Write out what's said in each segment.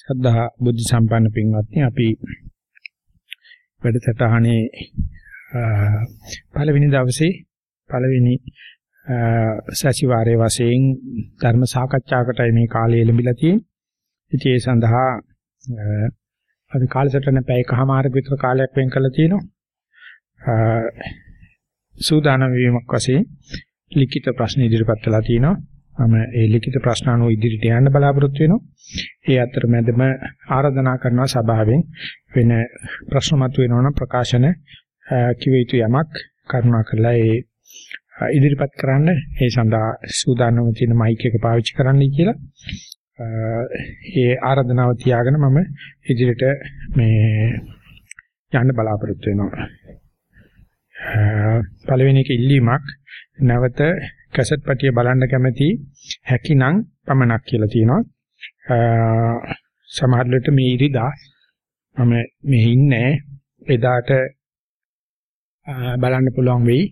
සද්ධා බුද්ධ සම්පන්න පින්වත්නි අපි වැඩසටහනේ පළවෙනි දවසේ පළවෙනි සතිವಾರයේ වශයෙන් ධර්ම සාකච්ඡාවකටයි මේ කාලය ලැබිලා තියෙන්නේ. ඉතින් ඒ සඳහා අපි කාලසටහන පැයකමාරක විතර කාලයක් වෙන් කරලා තියෙනවා. සූදානම් වීමක් වශයෙන් ලිඛිත ප්‍රශ්න ඉදිරිපත් කළා තියෙනවා. මම ඒ ලිඛිත ප්‍රශ්න අනුව ඉදිරියට යන්න බලාපොරොත්තු වෙනවා. ඒ අතරමැදම ආරාධනා කරනවා සභාවෙන් වෙන ප්‍රශ්න මතුවෙනවා නම් ප්‍රකාශන කිව යුතු යමක් කරුණා කරලා ඒ ඉදිරිපත් කරන්න ඒ සඳහා සූදානම්ව තියෙන මයික් එක පාවිච්චි කරන්නයි කියලා ඒ ආරාධනාව තියාගෙන මම ඉදිරියට මේ යන්න බලාපොරොත්තු වෙනවා. පළවෙනි එක ඉල්ලීමක් නැවත කැසට් පටිය බලන්න කැමති හැකිනම් පමණක් කියලා තියෙනවා. සමහර විට මේ ඉරිදා මම මේ ඉන්නේ එදාට බලන්න පුළුවන් වෙයි.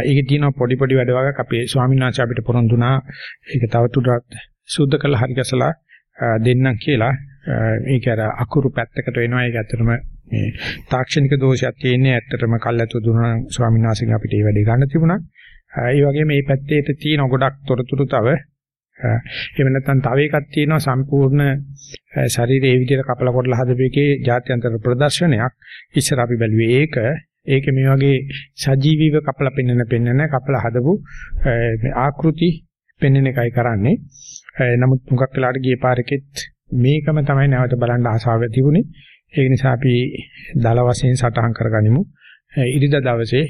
ඒකේ තියෙන පොඩි පොඩි වැඩ වගේක් අපේ ස්වාමීන් වහන්සේ අපිට පොරොන්දුනා ඒක තවදුරටත් සුද්ධ කළ හරි ගැසලා දෙන්නම් කියලා. ඒක අර අකුරු පැත්තකට වෙනවා. ඒක ඇත්තටම මේ තාක්ෂණික දෝෂයක් තියෙන්නේ ඇත්තටම කල්ැතු දුන්නා ස්වාමීන් වහන්සේගෙන් අපිට මේ වැඩේ ගන්න තිබුණා. ඒ වගේම මේ පැත්තේට තියෙන ගොඩක් තොරතුරු තව එහෙම නැත්නම් තව එකක් තියෙනවා සම්පූර්ණ ශරීරයේ ඒ විදිහට කපලා කොටලා හදපේකේ ජාත්‍යන්තර ප්‍රදර්ශනයක්. ඉස්සර අපි බැලුවේ ඒක. ඒක මේ වගේ සජීවීව කපලා පෙන්වන පෙන්වන කපලා හදපු ආකෘති පෙන්වන එකයි කරන්නේ. නමුත් මුගක් වෙලාට ගියේ පාරකෙත් මේකම තමයි නැවත බලන්න ආසාව තිබුණේ. ඒක නිසා අපි දල වශයෙන් සටහන් කරගනිමු. ඉරිදා දවසේ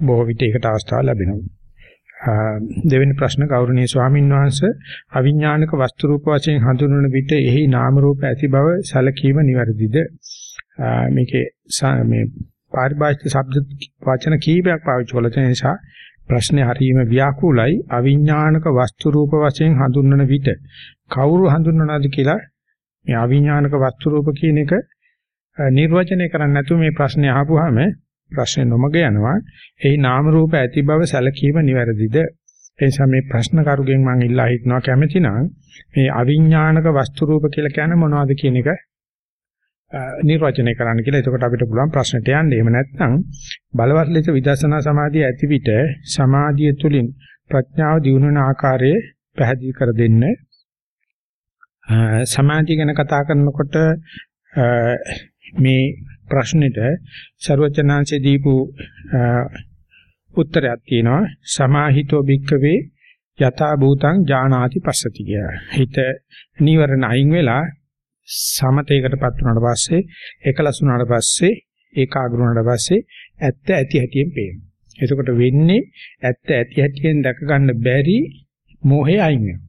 බොහෝ විට ඒකට අවස්ථාව ලැබෙනවා. දෙවෙනි ප්‍රශ්න ගෞරවනීය ස්වාමීන් වහන්සේ අවිඥානික වස්තු රූප වශයෙන් හඳුන්වන විට එහි නාම රූප ඇති බව සැලකීම නිවැරදිද? මේකේ මේ පාරිභාෂික ශබ්ද වචන කීපයක් පාවිච්චි කළ. තියෙන නිසා ප්‍රශ්නේ හරීම ව්‍යාකූලයි. අවිඥානික වස්තු රූප වශයෙන් හඳුන්වන විට කවුරු හඳුන්වනවද කියලා මේ අවිඥානික වස්තු රූප කියන එක නිර්වචනය කරන්න නැතුව මේ ප්‍රශ්නේ අහපුවාම ප්‍රශ්නේ නොමග යනවා. එහි නාම රූප ඇති බව සැලකීම නිවැරදිද? ඒ නිසා මේ ප්‍රශ්න කරුගෙන් මම ඉල්ලා හිටනවා කැමැති නම් මේ අවිඥානික වස්තු රූප කියලා කියන්නේ මොනවද කියන එක නිර්වචනය කරන්න කියලා. එතකොට අපිට පුළුවන් ප්‍රශ්නට යන්න. එහෙම නැත්නම් බලවත් ලෙස විදර්ශනා සමාධිය ඇති විට සමාධිය තුලින් ප්‍රඥාව දියුණු වෙන ආකාරය පැහැදිලි කර දෙන්න. සමාධිය ගැන කතා කරනකොට මේ ප්‍රශ්නෙට ਸਰවචනාංශේ දීපු උත්තරයක් තියෙනවා සමාහිතෝ භික්කවේ යථා භූතං ඥානාති පස්සති කිය. හිත නීවරණ අයින් වෙලා සමතේකටපත් වුණාට පස්සේ එකලස් වුණාට පස්සේ ඒකාග්‍ර වුණාට පස්සේ ඇත්ත ඇති හැටියෙන් පේනවා. එතකොට වෙන්නේ ඇත්ත ඇති හැටියෙන් දැක ගන්න බැරි මෝහය අයින් වෙනවා.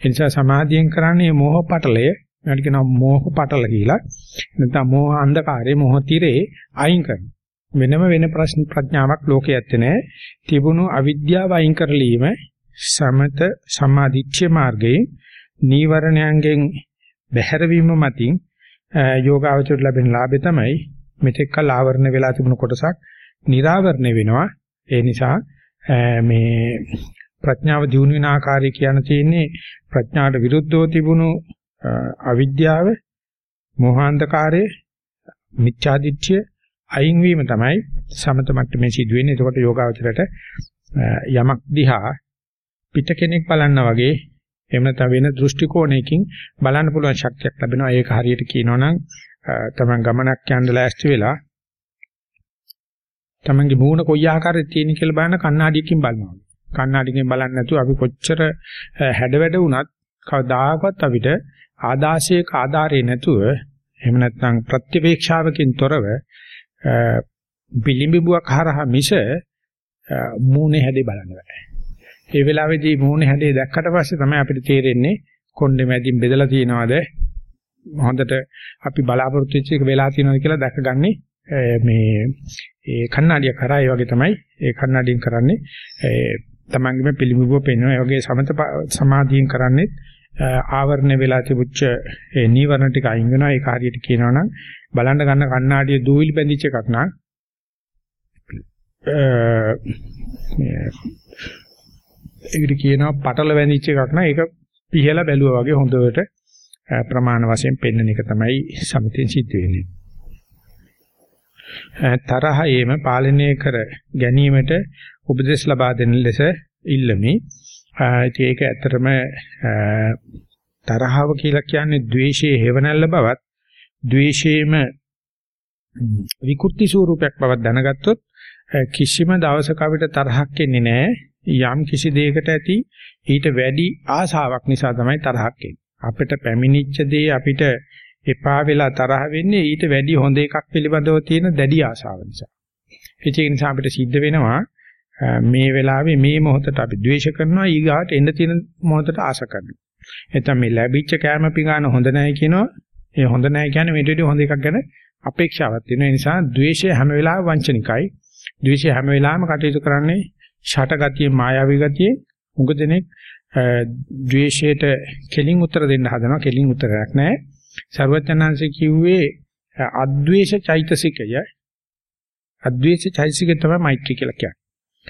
ඒ නිසා සමාධියෙන් කරන්නේ මෝහ පටලය ඒකට කියනවා මෝහ පටල කියලා. නැත්නම් මෝහ අන්ධකාරයේ මෝහ තිරේ අයින් කරනවා. වෙනම වෙන ප්‍රශ්න ප්‍රඥාවක් ලෝකයේ ඇත්තේ නැහැ. තිබුණු අවිද්‍යාව අයින් කරලීම සමත සමාධිච්ඡ මාර්ගයේ නීවරණයන්ගෙන් බැහැරවීම මතින් යෝගාවචර ලැබෙන ලාභය තමයි මෙතෙක් කල ආවරණ වෙලා තිබුණු කොටසක් निराවරණය වෙනවා. ඒ නිසා මේ ප්‍රඥාව දියුණු වෙන ආකාරය කියන තියෙන්නේ ප්‍රඥාට විරුද්ධව තිබුණු අවිද්‍යාව, මෝහාන්ධකාරය, මිච්ඡාදිත්‍ය අයින් වීම තමයි සමත මට්ටමේ සිදුවෙන්නේ. එතකොට යෝගාවචරයට යමක් දිහා පිට කෙනෙක් බලනා වගේ එහෙම නැත්නම් වෙන දෘෂ්ටි කෝණයකින් බලන්න පුළුවන් ශක්තියක් ලැබෙනවා. ඒක හරියට කියනවා නම් තමන් ගමනක් යන්න ලෑස්ති වෙලා තමන්ගේ මූණ කොයි ආකාරයේ තියෙන කියලා බලන කණ්ණාඩියකින් බලනවා. කණ්ණාඩියකින් බලන්නේ නැතුව අපි කොච්චර හැඩ වැඩ වුණත් කවදාකවත් අපිට ආදාසයක ආධාරය නැතුව එහෙම නැත්නම් ප්‍රත්‍යවේක්ෂාවකින් තොරව පිළිඹුවක් හරහා මිස මූණේ හැඩේ බලන්න බෑ. ඒ වෙලාවේදී මූණේ හැඩේ දැක්කට පස්සේ තමයි අපිට තේරෙන්නේ කොණ්ඩේ මැදින් බෙදලා තියනවාද? හොඳට අපි බලාපොරොත්තු වෙච්ච එක වෙලා තියෙනවද කියලා දැකගන්නේ මේ ඒ කන්නඩිය කරා ඒ වගේ තමයි. ඒ කන්නඩියෙන් කරන්නේ තමන්ගේම පිළිඹුව පෙන්වන ඒ වගේ සමත සමාධියෙන් කරන්නේ ආවරණය වෙලා තිබුච්ච ඒ නීවරණ ටික අයින් වෙනවා ඒක හරියට කියනවා නම් බලන්න ගන්න කණ්ණාඩිය දූවිලි බැඳිච්ච එකක් නම් ඒකට කියනවා පටල බැඳිච්ච එකක් නම් ඒක පිහලා බැලුවා වගේ හොඳට ප්‍රමාණ වශයෙන් පෙන්වන එක තමයි සමිතින් සිද්ධ වෙන්නේ. තරහයේම පාලනය කර ගැනීමට උපදෙස් ලබා දෙන ලෙස ඉල්ලමි. ඒක ඇත්තටම තරහව කියලා කියන්නේ ද්වේෂයේ හේවණල්ල බවත් ද්වේෂයේම විකෘති ස්වරූපයක් බවක් දැනගත්තොත් කිසිම දවසක අපිට තරහක් එන්නේ නැහැ. යම් කිසි දෙයකට ඇති ඊට වැඩි ආසාවක් නිසා තමයි තරහක් එන්නේ. අපිට පැමිණිච්ච දේ අපිට එපා වෙලා තරහ වෙන්නේ ඊට වැඩි හොඳ එකක් පිළිබඳව තියෙන දැඩි ආසාව නිසා. ඒක නිසා අපිට සිද්ධ වෙනවා මේ වෙලාවේ මේ මොහොතට අපි ද්වේෂ කරනවා ඊගාට එන්න තියෙන මොහොතට ආස කරනවා. එතන මේ ලැබිච්ච කැම පිඟාන හොඳ නැහැ කියනවා. ඒ හොඳ නැහැ කියන්නේ මේට වඩා හොඳ එකක් ගැන අපේක්ෂාවක් තියෙන නිසා ද්වේෂය හැම වෙලාවෙම වංචනිකයි. ද්වේෂය හැම වෙලාවෙම කටයුතු කරන්නේ ෂට ගතිය මායාවී ගතිය. මුග දෙනෙක් ද්වේෂයට කෙලින් උත්තර දෙන්න හදනවා. කෙලින් උත්තරයක් නැහැ. ਸਰවඥාන්සේ කිව්වේ අද්වේෂ චෛතසිකය අද්වේෂ චෛතසිකය තමයි මෛත්‍රී කියලා කියන්නේ.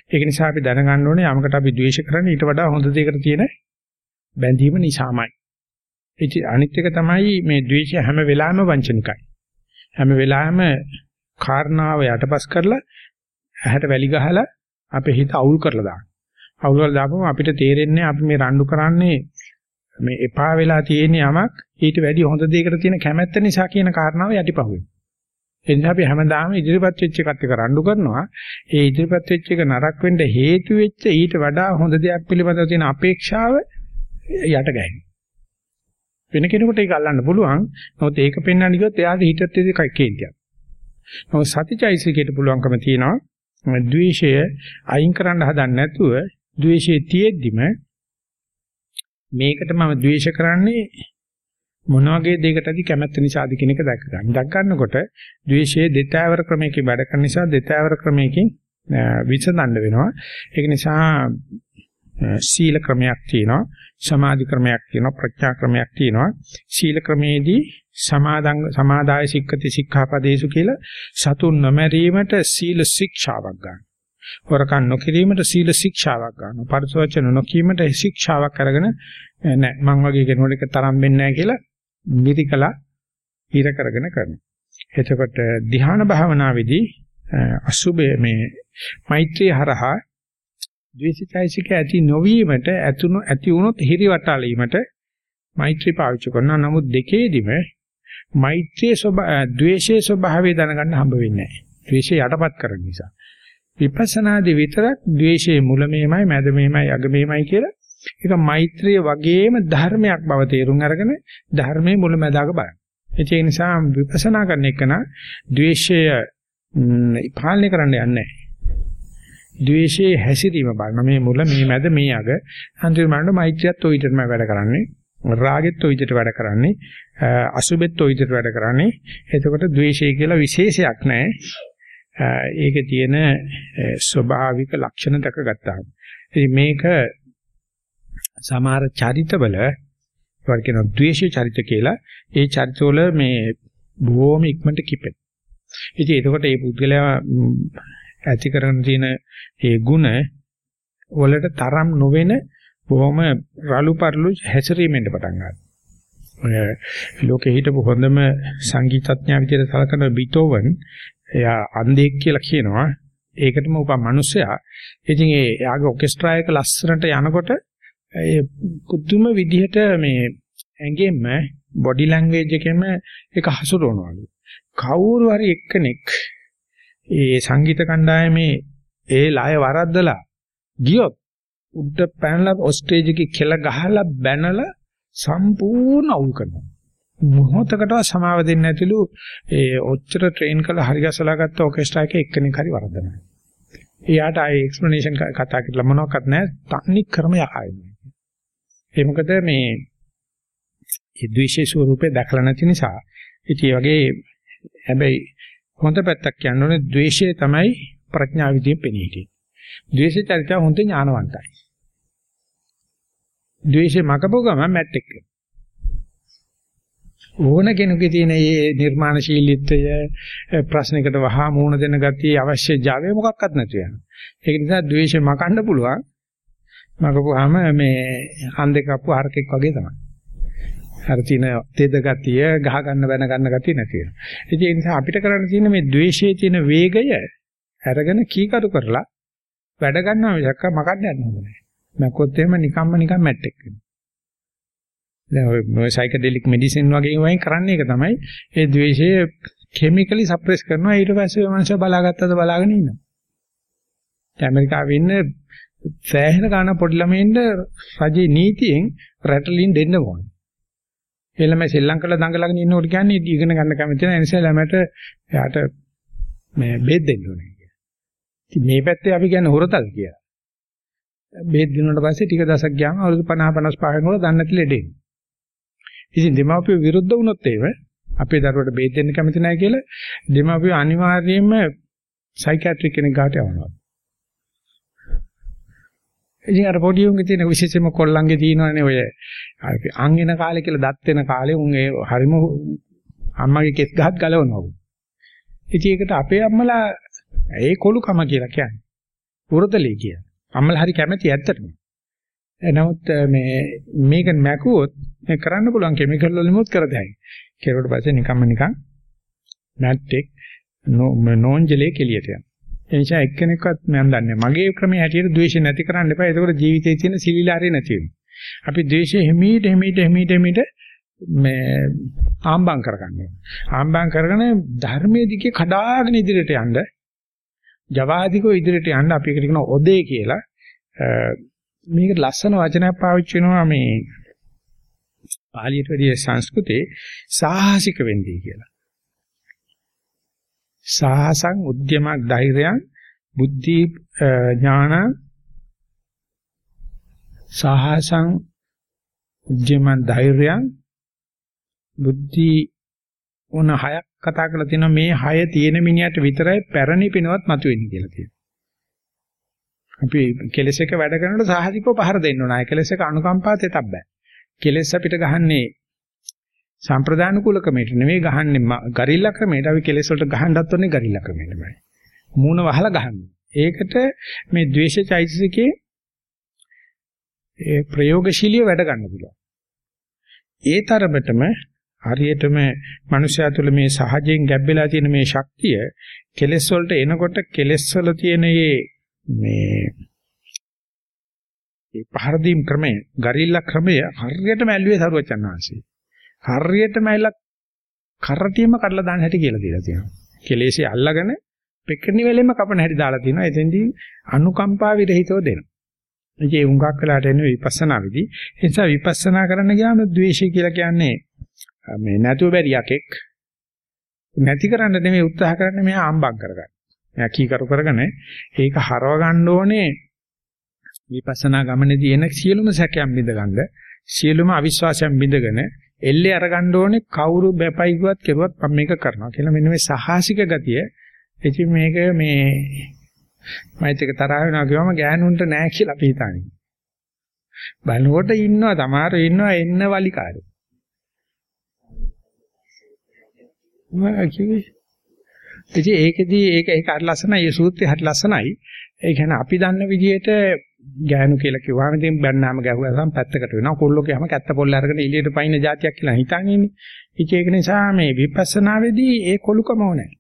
ඒක නිසා අපි දැනගන්න ඕනේ යමකට අපි ද්වේෂ කරන්නේ ඊට වඩා හොඳ දෙයකට තියෙන බැඳීම නිසාමයි. ඉතින් අනිත් එක තමයි මේ ද්වේෂය හැම වෙලාවෙම වංචනිකයි. හැම වෙලාවෙම කාරණාව යටපස් කරලා ඇහැට වැලි ගහලා අපේ හිත අවුල් කරලා දානවා. අවුල් කරලා දාපුවම අපිට තේරෙන්නේ අපි මේ රණ්ඩු කරන්නේ මේ එපා වෙලා තියෙන යමක් ඊට වැඩි හොඳ දෙයකට තියෙන කැමැත්ත නිසා කියන කාරණාව යටිපහුවෙනවා. ඒ නිසා අපි හැමදාම ඉදිරිපත් වෙච්ච එකත් එක රණ්ඩු කරනවා. ඒ ඉදිරිපත් වෙච්ච එක නරක වෙන්න හේතු වෙච්ච ඊට වඩා හොඳ දෙයක් පිළිබඳව තියෙන අපේක්ෂාව යට ගැහෙනවා. වෙන කෙනෙකුට ඒක අල්ලන්න පුළුවන්. නමුත් ඒක පෙන්වන්න ගියොත් එයාට හිතත් දෙක කේන්තියක්. නමුත් සතිචෛසිකයට පුළුවන්කම තියෙනවා ද්වේෂය අයින් කරන්න හදන්නේ නැතුව ද්වේෂයේ තියෙද්දිම මේකට මම ද්වේෂ කරන්නේ මොන වගේ දෙයකටද කැමැත්ත නිසාද කියන එක දැක ගන්න. දැක් ගන්නකොට ද්වේෂයේ දෙතෑවර ක්‍රමයකින් වැඩ කරන නිසා දෙතෑවර ක්‍රමයකින් විසඳන්න වෙනවා. ඒක නිසා සීල ක්‍රමයක් තියෙනවා, සමාධි ක්‍රමයක් තියෙනවා, ප්‍රඥා ක්‍රමයක් තියෙනවා. සීල ක්‍රමේදී සමාදං සමාදාය සික්කති සික්ඛාපදේසු කියලා සතුන් නොමැරීමට සීල ශික්ෂාවක් ගන්න. හොරකම් නොකිරීමට සීල ශික්ෂාවක් ගන්නවා. පරිසවචන නොකීමට ශික්ෂාවක් අරගෙන නෑ මං වගේ කෙනෙකුට තරම් වෙන්නේ නැහැ කියලා මිරිකලා හිර කරගෙන කරනවා. එතකොට ධ්‍යාන භාවනාවේදී අසුබේ මේ මෛත්‍රී හරහා ද්වේෂයිසික ඇති නොවීමට ඇතුණු ඇති වුණොත් හිරිවටාලීමට මෛත්‍රී පාවිච්චි කරනවා. නමුත් දෙකේදිම මෛත්‍රියේ ස්වභාවය ද්වේෂයේ ස්වභාවය දැනගන්න හම්බ වෙන්නේ නැහැ. ද්වේෂය යටපත් කරන නිසා. විපස්සනාදී විතරක් ද්වේෂයේ මුල මේමයි, මැද මේමයි, අග මේමයි කියලා ඒක මෛත්‍රිය වගේම ධර්මයක් බව තේරුම් අරගෙන ධර්මයේ මුල මැදාක බලන්න. ඒ නිසා විපස්සනා කරන එක නා ද්වේෂය පාලනය කරන්න යන්නේ නැහැ. ද්වේෂයේ හැසිරීම බලන මේ මුල මේ මැද මේ අග අන්තිමට මෛත්‍රියත් ඔය විදිහටම වැඩ කරන්නේ. රාගෙත් ඔය විදිහට වැඩ කරන්නේ. අසුබෙත් ඔය විදිහට වැඩ කරන්නේ. එතකොට ද්වේෂය කියලා විශේෂයක් නැහැ. ඒකේ තියෙන ස්වභාවික ලක්ෂණ දැක ගත්තා. ඉතින් මේක සමහර චරිතවල ඒවට කියනවා ද්වේෂී චරිත කියලා. ඒ චරිතවල මේ බොහොම ඉක්මනට කිපෙන. ඉතින් එතකොට මේ පුද්ගලයා ඇති කරගෙන තියෙන ඒ ಗುಣ වලට තරම් නොවන බොහොම රළු පරළු හැසිරීමෙන් පටන් ගන්නවා. ඔය ලෝකෙ හිටපු හොඳම සංගීතඥයා විදිහට සලකන බීතෝවන් එයා අන්ධෙක් කියලා කියනවා. ඒකටම උපා මිනිස්සයා. ඉතින් ඒ යාගේ ඔකෙස්ට්‍රා එක ලස්සනට යනකොට ඒ පුදුම විදිහට මේ ඇඟෙම බොඩි ලැන්ග්වේජ් එකෙම ඒක හසුරවනවලු. කවුරු හරි එක්කෙනෙක් ඒ සංගීත කණ්ඩායමේ ඒ ලය වරද්දලා ගියොත් උඩ පැනලා ඔස්ටේජ් එකේ කෙල ගහලා බැනලා සම්පූර්ණ අවුල් කරනවා. මොහොතකට සමාව දෙන්නේ නැතිලු ඒ ඔච්චර ට්‍රේන් කරලා හරි ගැසලා ගත්ත ඔකෙස්ට්‍රා එකේ එක්කෙනෙක් හරි වරද්දනවා. එයාට ආයේ එක්ස්ප්ලනේෂන් කතා කරලා මොනවක්වත් නැහැ. තන්නේ ක්‍රම යකයි. ඒ මොකද මේ ඒ ද්වේෂයේ ස්වરૂපේ දැකලා නැති නිසා ඉතින් ඒ වගේ හැබැයි හොඳ පැත්තක් කියන්න ඕනේ ද්වේෂය තමයි ප්‍රඥා විදියෙන් පෙනී හිටියේ. ද්වේෂ චරිතය හොඳ ඥානවන්තයි. ද්වේෂය මකපුව ගමන් මැට්ටෙක් ඕන කෙනෙකුගේ තියෙන මේ නිර්මාණශීලීත්වය ප්‍රශ්නයකට වහා මුහුණ දෙන ගතිය අවශ්‍ය Java මොකක්වත් නැති වෙනවා. ඒක නිසා ද්වේෂය මකන්න පුළුවන්. මගපුවාම මේ හන්දේ කප්පු හරකෙක් වගේ තමයි. අර තියෙන තෙද ගතිය, ගහ ගන්න බැන ගන්න ගතිය නැති වෙනවා. ඉතින් ඒ නිසා අපිට කරන්න තියෙන මේ ද්වේෂයේ තියෙන වේගය අරගෙන කීකරු කරලා වැඩ ගන්නවා මිසක් මකන්න යන්න හොඳ නැහැ. නැකොත් එහෙම නිකම්ම නිකම් මැට්ටෙක් වෙනවා. දැන් ඔය සයිකඩෙලික් මෙඩිසින් වගේ වයින් කරන්නේ ඒක තමයි. ඒ ද්වේෂය කිමිකලි සප්‍රෙස් කරනවා ඊට පස්සේ මනුස්සය බලාගත්තද බලාගෙන ඉන්නවා. දැන් ඇමරිකාවේ ඉන්න සෑහෙන ගාන පොඩි ළමයින්ට රජේ නීතියෙන් රැටලින් දෙන්න ඕනේ. ඒ ළමයි ශ්‍රී ලංකාවේ දඟලගෙන ඉන්නකොට කියන්නේ ඉගෙන ගන්න කැමති නැහැ. ඒ නිසා ළමයට එයාට මේ බෙහෙත් දෙන්න ඕනේ කියලා. ඉතින් මේ පැත්තේ අපි කියන්නේ හොරතල් කියලා. බෙහෙත් දුන්නාට පස්සේ ටික දවසක් ගියාම අවුරුදු 50 55 වෙනකොට දන්නේ නැති ලෙඩේ. ඉතින් දෙමාපියෝ විරුද්ධ වුණොත් ඒව අපේ දරුවට බෙහෙත් දෙන්න කැමති නැහැ කියලා දෙමාපියෝ අනිවාර්යයෙන්ම සයිකියාට්‍රික් කෙනෙක් ගාට යවනවා. ඉතින් අර පොඩි උන්ගේ තියෙන විශේෂම කොල්ලන්ගේ තියෙනවනේ ඔය අං එන කාලේ කියලා දත් වෙන කාලේ උන් ඒ හරිම අම්මගේ කෙස් ගහත් ගලවනවා. ඉතින් ඒකට අපේ අම්මලා ඒ කොළුකම කියලා කියන්නේ. උරතලී කියන. අම්මලා හරි කැමැති ඇත්තටම. නමුත් මේ මේක මැකුවොත් මේ කරන්න පුළුවන් කිමිකල් වලිමුත් කර දෙයි. කෙරුවට පස්සේ නිකම්ම නිකන් නැට්ටෙක් නෝන්ජලේ කෙලියට යනවා. ඒ නිසා එක්කෙනෙක්වත් මම දන්නේ මගේ ක්‍රමයේ හැටියට ද්වේෂය නැති කරන්න එපා. ඒකෝට ජීවිතයේ තියෙන සිලිලාරේ නැති වෙනවා. අපි ද්වේෂය හිමීට හිමීට හිමීට හිමීට මේ ආම්බම් කරගන්නවා. ආම්බම් කරගෙන ධර්මයේ දිගේ කඩාගෙන ඉදිරියට යන්න ජවාදිකෝ ඉදිරියට යන්න අපි එකට කියන ඔදේ කියලා මේක ලස්සන වචනයක් පාවිච්චි වෙනවා මේ පාලියට වැඩිය සංස්කෘතේ සාහසික වෙන්නේ කියලා. සාහසං උද්‍යමක් ධෛර්යයන් බුද්ධි ඥාන සාහසං උද්‍යමන් ධෛර්යයන් බුද්ධි ඕන හයක් කතා කරලා තිනවා මේ හය තියෙන මිනිහට විතරයි පැරණි පිනවත් මතුවෙන්නේ කියලා තියෙනවා. අපි කෙලස් එක වැඩ කරනකොට සාහසිකව පහර දෙන්න ඕන. ඒ කෙලස් එක අනුකම්පාත එතක් බෑ. කෙලස් අපිට ගහන්නේ සම්ප්‍රදාන කුල ක්‍රමයට නෙවෙයි ගහන්නේ ගරිල්ලා ක්‍රමයට. අපි කෙලස් වලට ගහන්නත් ඕනේ ගරිල්ලා ක්‍රමයටමයි. මූණ වහලා ගහන්නේ. ඒකට මේ ද්වේෂ චෛතසිකේ ඒ ප්‍රයෝගශීලීව වැඩ ගන්න පුළුවන්. ඒ තරමටම හරියටම මනුෂ්‍යයා තුළ මේ සහජයෙන් ගැබ්බෙලා තියෙන මේ ශක්තිය කෙලස් වලට එනකොට කෙලස් වල තියෙන මේ ඒ පහර දීම් ක්‍රමය, ගරිල්ලා ක්‍රමය හරියටම ඇල්ලුවේ සරුවචන් වහන්සේ. හරියටම ඇල්ලලා කරටියම කඩලා දාන්න හැටි කියලා දීලා තියෙනවා. කෙලෙසේ අල්ලගෙන පෙකණි වෙලෙම කපන හැටි දාලා තියෙනවා. එතෙන්දී අනුකම්පා විරහිතව දෙනවා. ඉතින් ඒ උඟක් වෙලාට එන්නේ විපස්සනා විදි. ඒ නිසා විපස්සනා කරන්න ගියාම ද්වේෂය කියලා කියන්නේ මේ නැතුව බැරි යකෙක් නැති කරන්න නෙමෙයි උත්සාහ කරන්නේ මෙයා ආම්බම් කරගන්න. මෙයා කීකරු කරගෙන ඒක හරව ගන්න ඕනේ විපස්සනා ගමනේදී එන සියලුම සැකයන් බිඳගන්න සියලුම අවිශ්වාසයන් බිඳගෙන එල්ලේ අරගන්න ඕනේ කවුරු බැපයි කිව්වත් කෙරුවත් මම මේක කරනවා කියලා. මෙන්න මේ සහාසික ගතිය. ඉතින් මේක මේ මයිත් එක තරහ වෙනවා කියවම ගෑනුන්ට නෑ කියලා අපි හිතන්නේ. බලනකොට ඉන්නවා තමාරු ඉන්නවා එන්න වලිකාරෝ. මම කිව්වේ. ඉතින් ඒකෙදී ඒක ඒක හරි ලස්සනයි ඒ සූත්‍රය හරි ලස්සනයි. ඒ කියන්නේ අපි දන්න විදිහට ගෑනු කියලා කිව්වම ඉතින් බැන්නාම ගැහුවාම පැත්තකට වෙනවා. කොල්ලෝ කියම කැත්ත පොල්ල අරගෙන එළියට පයින්න જાතියක් කියලා හිතන්නේ ඉන්නේ. ඉතින් ඒක නිසා මේ විපස්සනාවේදී ඒ කොලුකම ඕනේ.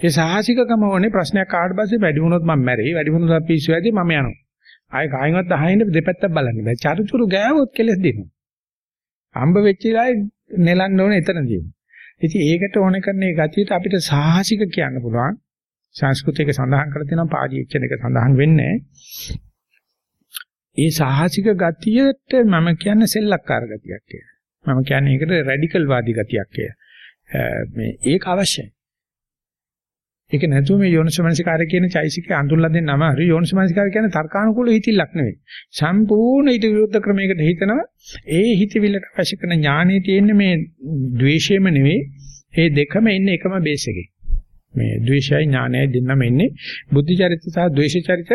ඒ සාහසිකකම ඕනේ ප්‍රශ්නයක් ආවට පස්සේ වැඩි වුණොත් මම මැරෙයි. වැඩි වුණොත් පිස්සු ඇදී මම යනවා. ආයෙ කායින්වත් අහින්න දෙපැත්තක් බලන්න බෑ. චරිචුරු ගෑවොත් කෙලස් දෙනවා. අම්බ වෙච්ච ඉලායි නෙලන්න ඕනේ එතනදී. ඉතින් ඒකට ඕනේ කරන ඒ ගතියට අපිට සාහසික කියන්න පුළුවන්. සංස්කෘතියක සඳහන් කරලා තියෙනවා පාදීච්චන එක සඳහන් වෙන්නේ. ඒ සාහසික ගතියට මම කියන්නේ සෙල්ලක්කාර ගතියක් කියලා. මම කියන්නේ ඒකට රැඩිකල් වාදී ගතියක් කියලා. මේ ඒක අවශ්‍යයි. ඒක නැතුව මේ යෝනිසමනසිකාරය කියන චෛසිකේ අඳුල්ලා දෙන්න අමාරු. යෝනිසමනසිකාරය කියන්නේ තර්කානුකූල හිතිල්ලක් නෙවෙයි. සම්පූර්ණ ඊට විරුද්ධ ක්‍රමයකට හිතනවා. ඒ හිතවිල්ලට අවශ්‍ය කරන ඥානෙ තියෙන්නේ මේ ද්වේෂයම නෙවෙයි. ඒ දෙකම ඉන්නේ එකම බේස් එකේ. මේ ද්වේෂයයි ඥානයයි දෙන්නම ඉන්නේ බුද්ධ චරිත සහ ද්වේෂ චරිත.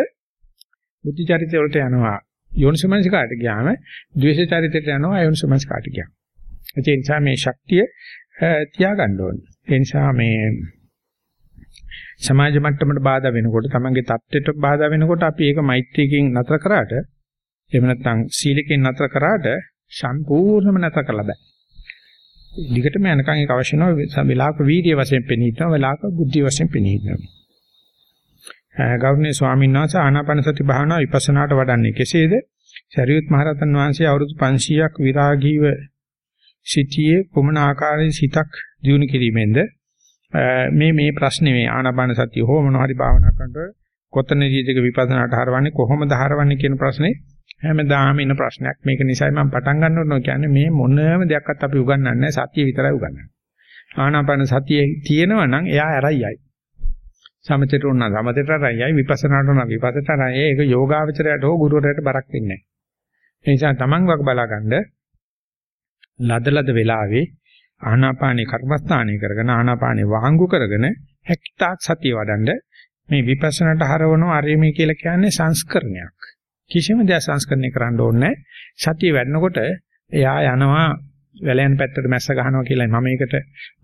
බුද්ධ චරිත වලට යනවා යෝනිසමනසිකාට ගියාම ද්වේෂ චරිතයට යනවා අයෝනිසමනසිකාට ගියාම. ඒ නිසා මේ ශක්තිය තියාගන්න ඕනේ. ඒ නිසා මේ සමාජ මට්ටමට බාධා වෙනකොට තමන්ගේ தත්ත්වයට බාධා වෙනකොට අපි ඒක මෛත්‍රියකින් නතර කරාට එහෙම නැත්නම් සීලකින් නතර කරාට සම්පූර්ණයෙන්ම නැත කළා බෑ. දිගටම යනකම් ඒක අවශ්‍ය නැහැ වෙලාවක වීර්ය වශයෙන් පෙනී හිටනවා වෙලාවක බුද්ධි වශයෙන් පෙනී හිටනවා. ගෞරවනීය ස්වාමීන් වහන්සේ ආනාපාන සති භාවනාව විපස්සනාට වඩන්නේ කෙසේද? සරියුත් මහරහතන් වහන්සේ අවුරුදු 500ක් විරාගීව සිටියේ කුමන ආකාරයේ සිතක් දියුණු කිරීමෙන්ද මේ මේ ප්‍රශ්නේ මේ ආනාපාන සතිය හෝ මොන හරි භාවනා කරනකොට කොතනදීද විපස්සනාට හරවන්නේ කොහොමද හරවන්නේ කියන ප්‍රශ්නේ හැමදාම ඉන්න ප්‍රශ්නයක්. මේක නිසායි මම පටන් ගන්න ඕන. කියන්නේ මේ මොනම දෙයක්වත් අපි උගන්වන්නේ නැහැ. සතිය විතරයි උගන්වන්නේ. ආනාපාන සතිය තියෙනවා නම් එයා ඇරයියි සමතේට උනා. සමතේට අරයයි විපස්සනාට උනා. විපස්සට අරයයි ඒක යෝගාවචරයට හෝ ගුරුවරයාට බරක් වෙන්නේ නැහැ. ඒ නිසා තමන් වක් බලාගන්න ලදලද වෙලාවේ ආනාපානේ කර්මස්ථානය කරගෙන ආනාපානේ වහංගු කරගෙන හැකිතාක් සතිය වඩන්න මේ විපස්සනාට හරවන අරීමේ කියලා කියන්නේ සංස්කරණයක්. කිසිම දෙයක් සංස්කරණය කරන්න ඕනේ සතිය වැඩනකොට එයා යනවා වැලයන් පැත්තට මැස්ස ගහනවා කියලා මම ඒකට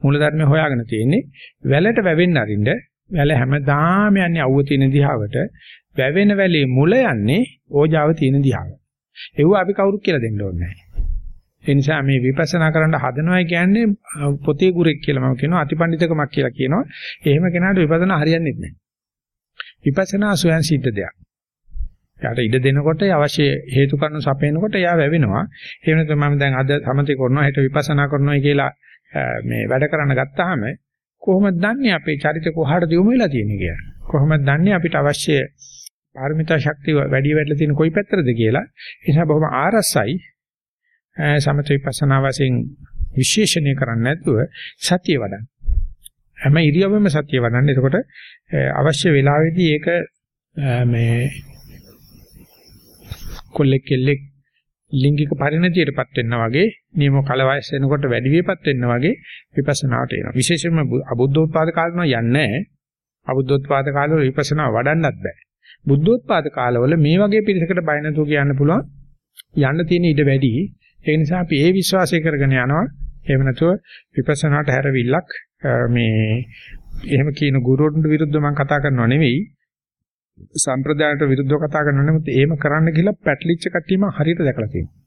මූලධර්මය හොයාගෙන තියෙන්නේ. වැලට වැවෙන්න අරින්න වැල හැමදාම යන්නේ අවුව තියෙන දිහාවට වැවෙන වැලේ මුල යන්නේ ඕජාව තියෙන දිහාවට. ඒව අපි කවුරුත් කියලා දෙන්න ඕනේ නැහැ. ඒ නිසා මේ විපස්සනා කරන්න හදනවා කියන්නේ පොතේ ගුරෙක් කියලා මම කියනවා අතිපණ්ඩිතකමක් කියලා කියනවා. එහෙම කෙනාට විපස්සනා හරියන්නේ නැහැ. විපස්සනා සොයන් සිද්ධ දෙයක්. යාට ඉඩ දෙනකොට අවශ්‍ය හේතු කාරණා සපයනකොට එයා වැවෙනවා. එහෙම නැත්නම් මම දැන් අද සමතේ කරනවා හෙට විපස්සනා කරනවා කියලා මේ වැඩ කරන්න ගත්තාම කොහොමද දන්නේ අපේ චරිත කොහාටද යොමු වෙලා තියෙන්නේ කියලා? කොහොමද දන්නේ අපිට අවශ්‍ය පාරමිතා ශක්තිය වැඩි වෙట్లా තියෙන කොයි පැත්තටද කියලා? ඒ නිසා බොහොම ආරසයි සමථ විපස්සනා වශයෙන් විශේෂණය කරන්නේ නැතුව සතිය වඩන්න. හැම ඉරියව්වෙම සතිය වඩන්න. එතකොට අවශ්‍ය වෙලාවෙදී ඒක මේ කොල්ලෙක් කෙල්ලෙක් ලිංගික පරිණතියටපත් වෙනවා වගේ නියම කල වයස එනකොට වැඩි වියපත් වෙනවා වගේ විපස්සනාට එනවා. විශේෂයෙන්ම අබුද්ධෝත්පාද කාලේ යන්නේ නැහැ. අබුද්ධෝත්පාද කාලවල විපස්සනා වඩන්නත් බෑ. බුද්ධෝත්පාද කාලවල මේ වගේ පිරිසකට බය නැතුව කියන්න පුළුවන් යන්න තියෙන ඉඩ වැඩි. ඒ නිසා අපි ඒ විශ්වාසය කරගෙන යනවා. එහෙම නැතුව විපස්සනාට හැරවිල්ලක් මේ එහෙම කියන ගුරුවරුන්ට විරුද්ධව මම කතා කරනව නෙවෙයි. සම්ප්‍රදායට විරුද්ධව කතා කරනවා නෙමෙයි එහෙම කරන්න කියලා පැටලිච්ච කට්ටියම හරියට දැකලා තියෙනවා.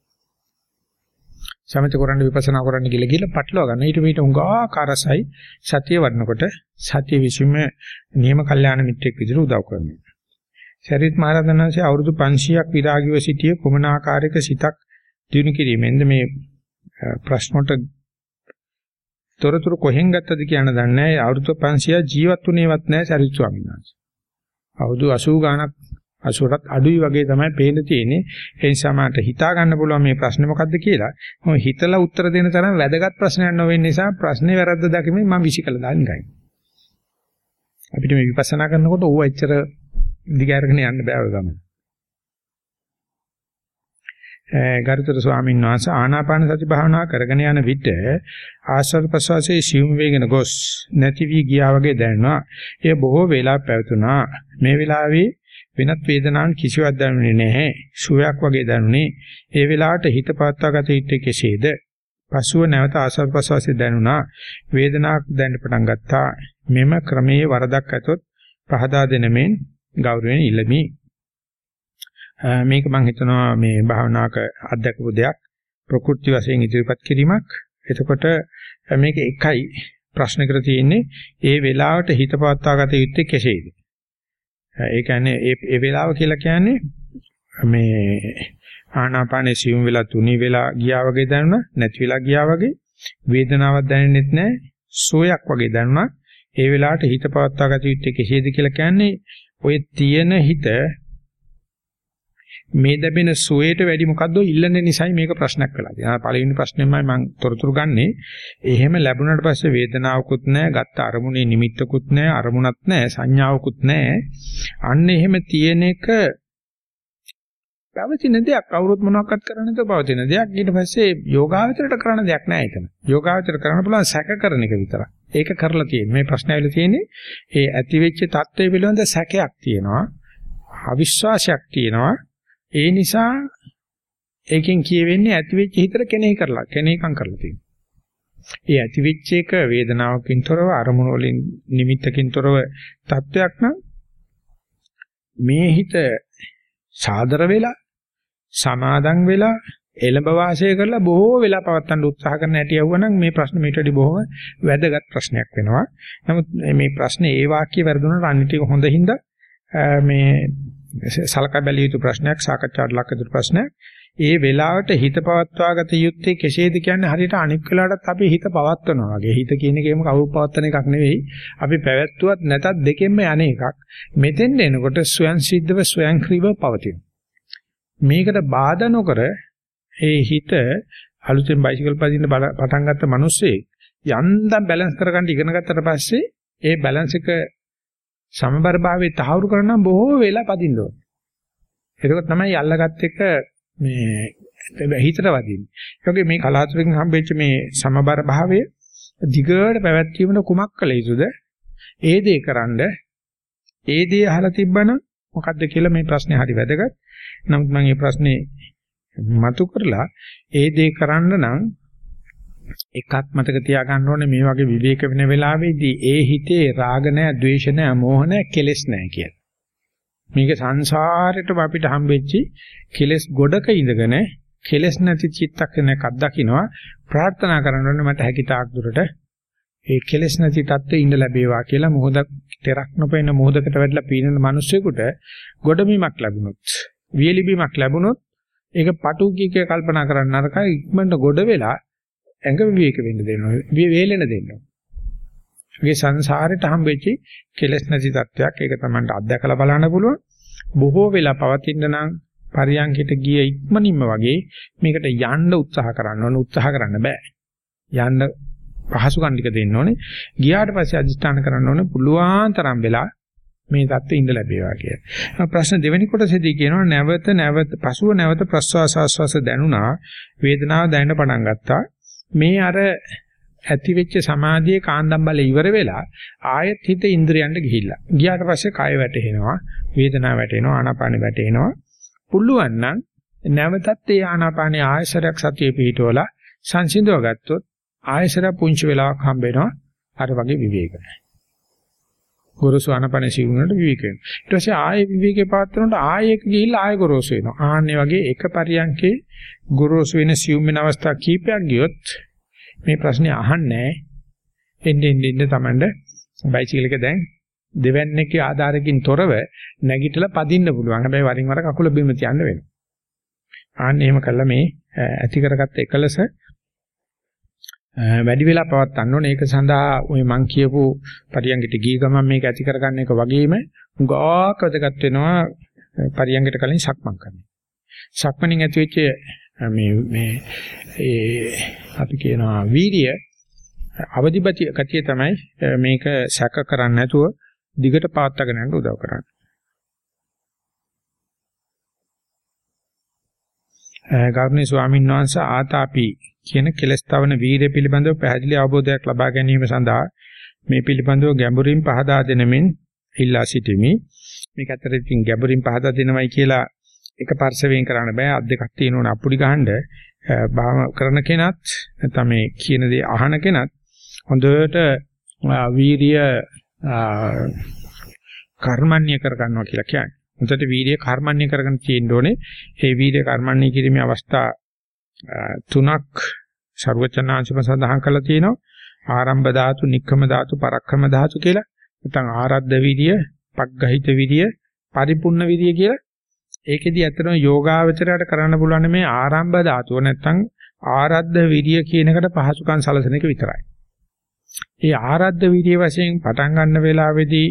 සමිත කරන්න විපස්සනා කරන්න කියලා කියලා පටලවා ගන්න. ඊට මීට උංගා කාරසයි සතිය වඩනකොට සතිය විසීම නියම කල්යාණ මිත්‍රෙක් විදිහට උදව් කරනවා. ශරීරත් මහරතනන්සේ අවුරුදු 500ක් විරාගීව සිටියේ කුමන ආකාරයක සිතක් දිනු කිරීමෙන්ද මේ ප්‍රශ්නට තොරතුරු කොහෙන් ගත්තද කියන දන්නේ නැහැ. අවුරුදු 500 ජීවත් වුණේවත් නැහැ ශරීර ස්වාමීන් වහන්සේ. අවුරුදු 80 ගාණක් 80ටත් අඩුයි වගේ තමයි පේන්න තියෙන්නේ. ඒ නිසා මට හිතා ගන්න පුළුවන් මේ ප්‍රශ්නේ මොකද්ද කියලා. මම හිතලා උත්තර දෙන්න තරම් වැදගත් ප්‍රශ්නයක් නොවෙන නිසා ප්‍රශ්නේ වැරද්ද දකිමින් මම විසිකලා දාන්නේ අපිට මේ විපස්සනා කරනකොට ඕව එච්චර දිගහැරගෙන යන්න බෑ ඔය ගමන. ගරුතර ස්වාමීන් වහන්සේ ආනාපාන සති භාවනා කරගෙන යන විට ආශ්වාස ප්‍රශ්වාසයේ සියුම් වේගෙන ගොස් නැති වී ගියා වගේ දැනෙනවා. ඒ බොහෝ වේලා පැවතුනා. මේ වෙලාවේ වෙනත් වේදනාවක් කිසිවක් දැනුනේ නැහැ. සුවයක් වගේ දැනුනේ. ඒ වෙලාවට හිත පවත්වා ගත යුත්තේ කෙසේද? පසුව නැවත ආශ්වාස ප්‍රශ්වාසයේ දැනුණා. වේදනාවක් දැනෙන්න පටන් ගත්තා. මෙම ක්‍රමයේ වරදක් ඇතොත් පහදා දෙනමෙන් ගෞරවයෙන් ඉල්ලමි. මේක මම හිතනවා මේ භාවනාවක අත්දකපු දෙයක්. ප්‍රකෘති වශයෙන් ඉදිරිපත් කිරීමක්. එතකොට මේක එකයි ප්‍රශ්න කර තියෙන්නේ. ඒ වෙලාවට හිත පවත්වා ගත යුත්තේ කෙසේද? ඒ කියන්නේ ඒ ඒ වෙලාව කියලා කියන්නේ මේ ආනාපානේ සියුම් වෙලා තුනී වෙලා ගියා වගේ දැනුණා නැති වෙලා ගියා වගේ. වේදනාවක් දැනෙන්නෙත් නැහැ. සෝයක් වගේ දැනුණා. ඒ වෙලාවට හිත පවත්වා ගත යුත්තේ කෙසේද කියලා කියන්නේ ඔය තියෙන හිත මේ දැබෙන සුවේට වැඩි මොකද්ද ඉල්ලන නිසායි මේක ප්‍රශ්නයක් වෙලා තියෙනවා. පළවෙනි ප්‍රශ්නේමයි මම තොරතුරු ගන්නෙ. එහෙම ලැබුණාට පස්සේ වේදනාවකුත් නැහැ, ගත්ත අරමුණේ නිමිත්තකුත් නැහැ, අරමුණක් නැහැ, සංඥාවකුත් නැහැ. අන්න එහෙම තියෙන එක පවතින දෙයක් කවුරුත් මොනවක්වත් කරන්නේ නැතුව පවතින දෙයක්. ඊට පස්සේ යෝගාවචරයට කරන්න දෙයක් නැහැ එතන. යෝගාවචර කරන්න පුළුවන් සැක කරන එක විතරයි. ඒක කරලා තියෙන්නේ. මේ ප්‍රශ්න ඇවිල්ලා තියෙන්නේ ඒ ඇතිවෙච්ච தත්ත්වය පිළිබඳ සැකයක් තියෙනවා. අවිශ්වාසයක් තියෙනවා. ඒ නිසා ඒකෙන් කියවෙන්නේ ඇතිවෙච්ච හිතට කෙනෙහි කරලා කෙනෙහිකම් කරලා තියෙනවා. ඒ ඇතිවෙච්ච එක වේදනාවකින් තොරව අරමුණු වලින් නිමිත්තකින් තොරව තත්වයක් නම් මේ හිත සාදර වෙලා සමාදන් වෙලා එළඹ වාසය කරලා බොහෝ වෙලා පවත්තන්න උත්සාහ කරන හැටි යවුවනම් මේ ප්‍රශ්න මීට වඩා බොහොම වැදගත් ප්‍රශ්නයක් වෙනවා. නමුත් මේ ප්‍රශ්නේ ඒ වාක්‍ය වැරදුනට අනිත් එක හොඳින්ද මේ සලකා බැලිය යුතු ප්‍රශ්නයක් සාකච්ඡාවට ලක් යුතු ප්‍රශ්නයක්. ඒ වෙලාවට හිත පවත්වාගත යුත්තේ කෙසේද කියන්නේ හරියට අනික් වෙලාවටත් අපි හිත පවත්වනවා වගේ. හිත කියන එකේම කවුරු පවත්වන එකක් නෙවෙයි. අපි පැවැත්වුවත් නැතත් දෙකෙන්ම යන එකක්. මෙතෙන් එනකොට ස්වයන් සිද්ධව ස්වයන් ක්‍රීව පවතින. මේකට බාධා නොකර ඒ හිත අලුතෙන් බයිසිකල් පදින්න පටන් ගත්ත මිනිස්සේ යන්තම් බැලන්ස් කරගන්න ඉගෙන ගත්තට පස්සේ ඒ බැලන්ස් එක සමබර භාවයේ තහවුරු කරනම් බොහෝ වෙලා පදින්න ඕනේ. ඒක තමයි අල්ලගත් එක මේ හිතට වදින්නේ. ඒකේ මේ කලාතුරකින් හම්බෙච්ච මේ සමබර භාවය දිගට පැවැත්වීමන කුමක් කළ යුතුද? ඒ දේ කරන්ඩ ඒ දේ අහලා තිබ්බනම් මොකද්ද කියලා මේ ප්‍රශ්නේ හරි වැදගත්. නමුත් මම මේ ප්‍රශ්නේ මතු කරලා ඒ දේ කරන්න නම් එකක් මතක තියාගන්න ඕනේ මේ වගේ විවේක වෙන වෙලාවෙදී ඒ හිතේ රාග නැහැ, ద్వේෂ නැහැ, මෝහ නැහැ, කෙලෙස් නැහැ කියලා. මේක සංසාරෙටම අපිට හම්බෙච්චි කෙලෙස් ගොඩක ඉඳගෙන කෙලෙස් නැති චිත්තක්ෂණයක් අත්දකින්නවා. ප්‍රාර්ථනා කරන්න ඕනේ මට හැකි තාක් දුරට ඒ කෙලෙස් නැති தත්ත්වේ ඉඳ ලැබේවා කියලා. මොහොතක් තෙරක් නොපෙන මොහොතකට වැඩිලා පීනන මිනිස්සෙකුට ගොඩබිමක් ලැබුණොත් වියලිබිමක් ලැබුණොත් ඒක පටු කීකේ කල්පනා කරන්න අරකයි. ඉක්මනට ගොඩ වෙලා ඇඟ විවේක වෙන්න දෙනවා වේලෙන දෙන්නවා මේ සංසාරෙට හම්බෙච්ච කෙලෙස් නැති තත්වයක් ඒක තමයි අත්දැකලා බලන්න පුළුවන්. බොහෝ වෙලා පවතින නම් පරියන්කිට ගිය ඉක්මනින්ම වගේ මේකට යන්න උත්සාහ කරන්න ඕන උත්සාහ කරන්න බෑ. යන්න පහසුකම් ටික දෙන්න ඕනේ. ගියාට පස්සේ අදිස්ථාන කරන්න ඕනේ පුළුවන් තරම් වෙලා මේ தත්ත්වෙ ඉඳ ලැබේවා කියලා. ප්‍රශ්න දෙවෙනි කොටසේදී කියනවා නැවත නැවත පසුව නැවත ප්‍රස්වාස ආස්වාස දැනුණා වේදනාව දැනෙන්න පටන් ගත්තා. මේ අර ඇති වෙච්ච සමාධියේ කාන්දම් බල ඉවර වෙලා ආයෙත් හිත ඉන්ද්‍රයන්ට ගිහිල්ලා. ගියාට පස්සේ කය වැටෙනවා, වේදනාව වැටෙනවා, ආනාපානෙ වැටෙනවා. පුළුවන් නම් නැවතත් ඒ ආනාපානේ ආයසරයක් සතිය පිහිටවලා සංසිඳව ගත්තොත් ආයසර පුංචි වෙලාවක් හම්බ වෙනවා අර වගේ විවේක. ගොරෝසු ආනාපානේ සිවුනට විවේක වෙනවා. ඊට පස්සේ ආයේ විවේකේ පාත්‍රනට ආයෙක ගිහිල්ලා ආයෙ ගොරෝසු වෙනවා. ආන්නේ වගේ එක පරියන්කේ ගොරෝසු වෙන සිවුම් වෙන අවස්ථා කීපයක් ගියොත් මේ ප්‍රශ්නේ අහන්නේ එන්න එන්න එන්න තමන්ට බයිසිකල් එක දැන් දෙවන්නේගේ ආධාරකින් තොරව නැගිටලා පදින්න පුළුවන්. හැබැයි වරින් වර කකුල බිම තියන්න වෙනවා. ආන්න එහෙම කළා මේ ඇති කරගත්ත එකලස වැඩි වෙලා පවත්වන්න ඕනේ. ඒක සඳහා ওই මං කියපු පරියංගිට ගිය ගමන් මේක ඇති කරගන්න එක වගේම උගාක් වැදගත් වෙනවා පරියංගිට කලින් සක්මන් කරන්න. සක්මණින් ඇති වෙච්ච මේ මේ ඒ අපි කියනවා වීර්ය අවදිපති ගතිය තමයි මේක සැක කරන්නේ නැතුව දිගට පාත්තගෙන යන්න උදව් කරන්නේ. ගෞරවනීය ස්වාමීන් වහන්සේ ආතාපි කියන කෙලස්තවන වීර්ය පිළිබඳව පැහැදිලි අවබෝධයක් ලබා ගැනීම සඳහා මේ පිළිබඳව ගැඹුරින් පහදා දෙනමින් ඉල්ලා සිටිමි. මේක අතරින් ගැඹුරින් පහදා දෙනවයි කියලා එක පරිසවෙන් කරන්න බෑ අත් දෙකක් තියෙනවනේ අපුඩි ගහන්න භාව කරන කෙනත් නැත්නම් මේ කියන දේ අහන කෙනත් හොඳට වීරිය කර්මන්නේ කර ගන්නවා කියලා කියන්නේ. හොඳට වීරිය කර්මන්නේ කරගෙන තියෙන්න ඕනේ. ඒ වීරිය කර්මන්නේ කිරීමේ අවස්ථා තුනක් ਸਰවචනාංශම සඳහන් කරලා තියෙනවා. ආරම්භ ධාතු, නික්කම ධාතු, පරක්කම ධාතු කියලා. නැත්නම් ආරද්ධ විරිය, පග්ගහිත විරිය, පරිපූර්ණ විරිය කියලා ඒකෙදි ඇත්තටම යෝගාවචරයට කරන්න පුළුවන් මේ ආරම්භ ධාතුව නැත්තම් ආරද්ධ විරිය කියන එකට පහසුකම් සලසන එක විතරයි. ඒ ආරද්ධ විරිය වශයෙන් පටන් ගන්න වෙලාවේදී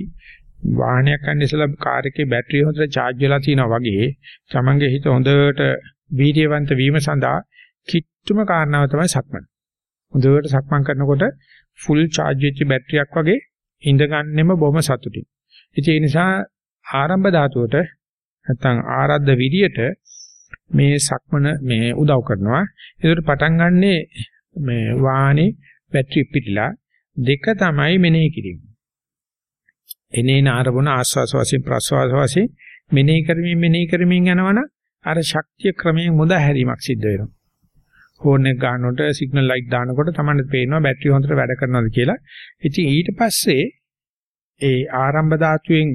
වාහනයක් ගන්න ඉස්සලා කාර් එකේ බැටරිය හොඳට charge වෙලා තියෙනවා වගේ තමන්ගේ හිත හොඳට වීර්යවන්ත වීම සඳහා කිට්ටුම කාරණාව තමයි සක්මන්. හොඳට සක්මන් කරනකොට full charge වෙච්ච බැටරියක් වගේ ඉඳගන්නෙම බොහොම සතුටින්. ඒ නිසා ආරම්භ ධාතුවට නැත්නම් ආරද්ධ විරියට මේ සක්මන මේ උදව් කරනවා. ඒකට පටන් ගන්නෙ මේ වාහනේ බැටරි පිටිලා දෙක තමයි මෙනෙහි කිරීම. එනේන ආරමුණ ආස්වාස වශයෙන් ප්‍රස්වාස වශයෙන් මෙනෙහි කරමින් මෙනෙහි කරමින් යනවනම් අර ශක්තිය ක්‍රමයෙන් මුදා හැරීමක් සිද්ධ වෙනවා. ෆෝන් එක ගන්නකොට සිග්නල් ලයිට් දානකොට තමයි පේනවා බැටරි හොඳට වැඩ කරනවද කියලා. ඉතින් ඊට පස්සේ ඒ ආරම්භ ධාතුවෙන්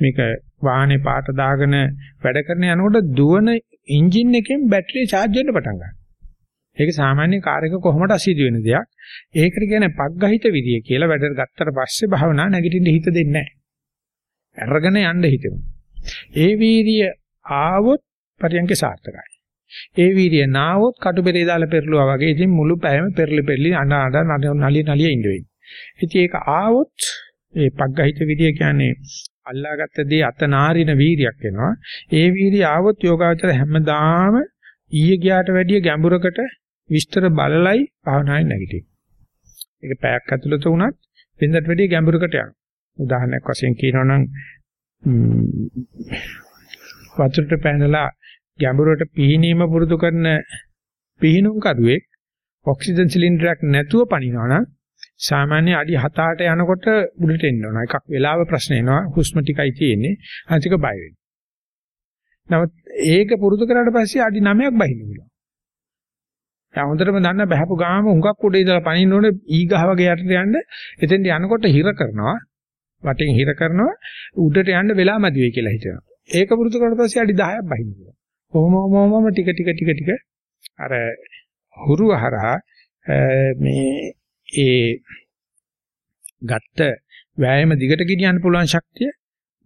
මේක වාහනේ පාට දාගෙන වැඩ කරන යනකොට දුවන එන්ජින් එකෙන් බැටරිය charge වෙන්න පටන් ගන්නවා. ඒක සාමාන්‍ය කාර් එක කොහොමද අසීදු වෙන දෙයක්. ඒකට කියන්නේ පග්ගහිත විදිය කියලා වැඩට ගත්තට පස්සේ භාවනා නැගිටින්න හිත දෙන්නේ නැහැ. අරගෙන යන්න හිතෙනවා. ඒ වීර්ය ආවොත් පරියන්ක සාර්ථකයි. ඒ වීර්ය නාවොත් කටුබෙරේ දාලා පෙරළුවා වගේ ඉතින් මුළු පැයම පෙරලි පෙරලි අඬ අඬ නලිය නලිය ඉඳ වෙන්නේ. ඉතින් ඒක ආවොත් ඒ පග්ගහිත විදිය කියන්නේ අල්ලාගත්ත දේ අතනාරින වීරියක් වෙනවා. ඒ වීරිය ආවොත් යෝගාවචර හැමදාම ඊයේ ගියාට වැඩිය ගැඹුරකට විස්තර බලලයි භාවනාවේ නැගිටින්නේ. ඒක පැයක් ඇතුළත වුණත් වෙනදට වැඩිය ගැඹුරකට යනවා. උදාහරණයක් වශයෙන් කියනවා නම් වතුරට පැනලා ගැඹුරට පිහිනීම පුරුදු කරන පිහිනුම් කරුවෙක් ඔක්සිජන් සිලින්ඩරයක් නැතුව පනිනවා නම් සාමාන්‍ය අඩි 7-8 යනකොට උඩට එන්න ඕන. එකක් වෙලාව ප්‍රශ්න එනවා. හුස්ම ටිකයි තියෙන්නේ. අනිතික බය වෙනවා. නමුත් ඒක පුරුදු කරාට පස්සේ අඩි 9ක් බහින්න පුළුවන්. දැන් හොඳටම දන්න බහැපු ගාම හුඟක් උඩ ඉඳලා පනින්න ඕනේ ඊගහ වගේ යටට යන්න. එතෙන්ට යනකොට හිර කරනවා. වටෙන් හිර කරනවා. උඩට යන්න වෙලා මදි වෙයි කියලා හිතනවා. ඒක පුරුදු කරාට පස්සේ අඩි 10ක් බහින්න පුළුවන්. කොහොම මොමම ටික ටික ටික ටික අර හුරුව හරහා මේ ඒ ගත්ත වෑයම දිගට ගෙනියන්න පුළුවන් ශක්තිය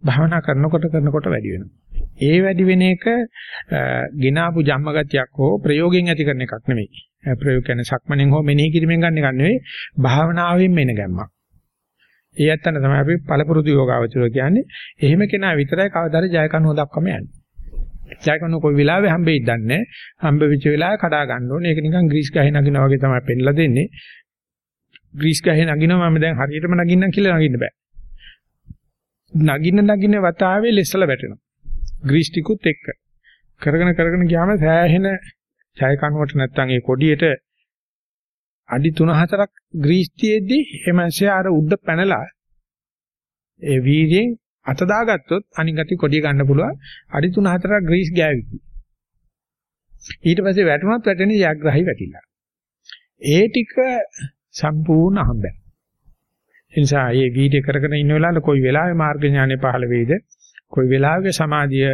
භාවනා කරනකොට කරනකොට වැඩි වෙනවා. ඒ වැඩි වෙන එක ගිනාපු ජම්මගතියක් හෝ ප්‍රයෝගයෙන් ඇති කරන එකක් නෙමෙයි. ප්‍රයෝග කියන්නේ සක්මණෙන් හෝ මෙනෙහි කිරීමෙන් ගන්න එකක් නෙවෙයි භාවනාවෙන් එන ගැම්මක්. ඒ ඇත්තන තමයි අපි පළපුරුදු යෝගාවචරය කියන්නේ. එහෙම කෙනා විතරයි කවදාද ජය කනුව දක්වම යන්නේ. ජය කනුව කොයි වෙලාවෙ හම්බෙයිද දන්නේ. හම්බ වෙච්ච වෙලාවේ කඩා ගන්න ඕනේ. ඒක නිකන් ග්‍රීස් ගහේ නගිනා වගේ තමයි පෙන්නලා දෙන්නේ. ග්‍රීස් ගහේ නගිනවා මම දැන් හරියටම නගින්නම් කියලා නගින්න බෑ. නගින්න නගින්න වතාවේ ලෙස්සල වැටෙනවා. ග්‍රීස් ටිකුත් එක්ක. කරගෙන කරගෙන ගියාම සෑහෙන ඡය කනුවට නැත්තම් ඒ කොඩියට අඩි 3-4ක් ග්‍රීස් තියේදී එමන්සේ අර උඩ පැනලා ඒ වීර්යෙන් අත දාගත්තොත් අනිගටි කොඩිය ගන්න පුළුවන් අඩි 3-4ක් ග්‍රීස් ගෑවිති. ඊට පස්සේ වැටුණත් වැටෙන්නේ යග්‍රහයි වැටිලා. ඒ ටික සම්පූර්ණ හම්බෙන. ඒ නිසා මේ වීඩියෝ කරගෙන ඉන්න වෙලාවේ කොයි වෙලාවෙ මාර්ග ඥානෙ පහළ වෙයිද කොයි වෙලාවක සමාධිය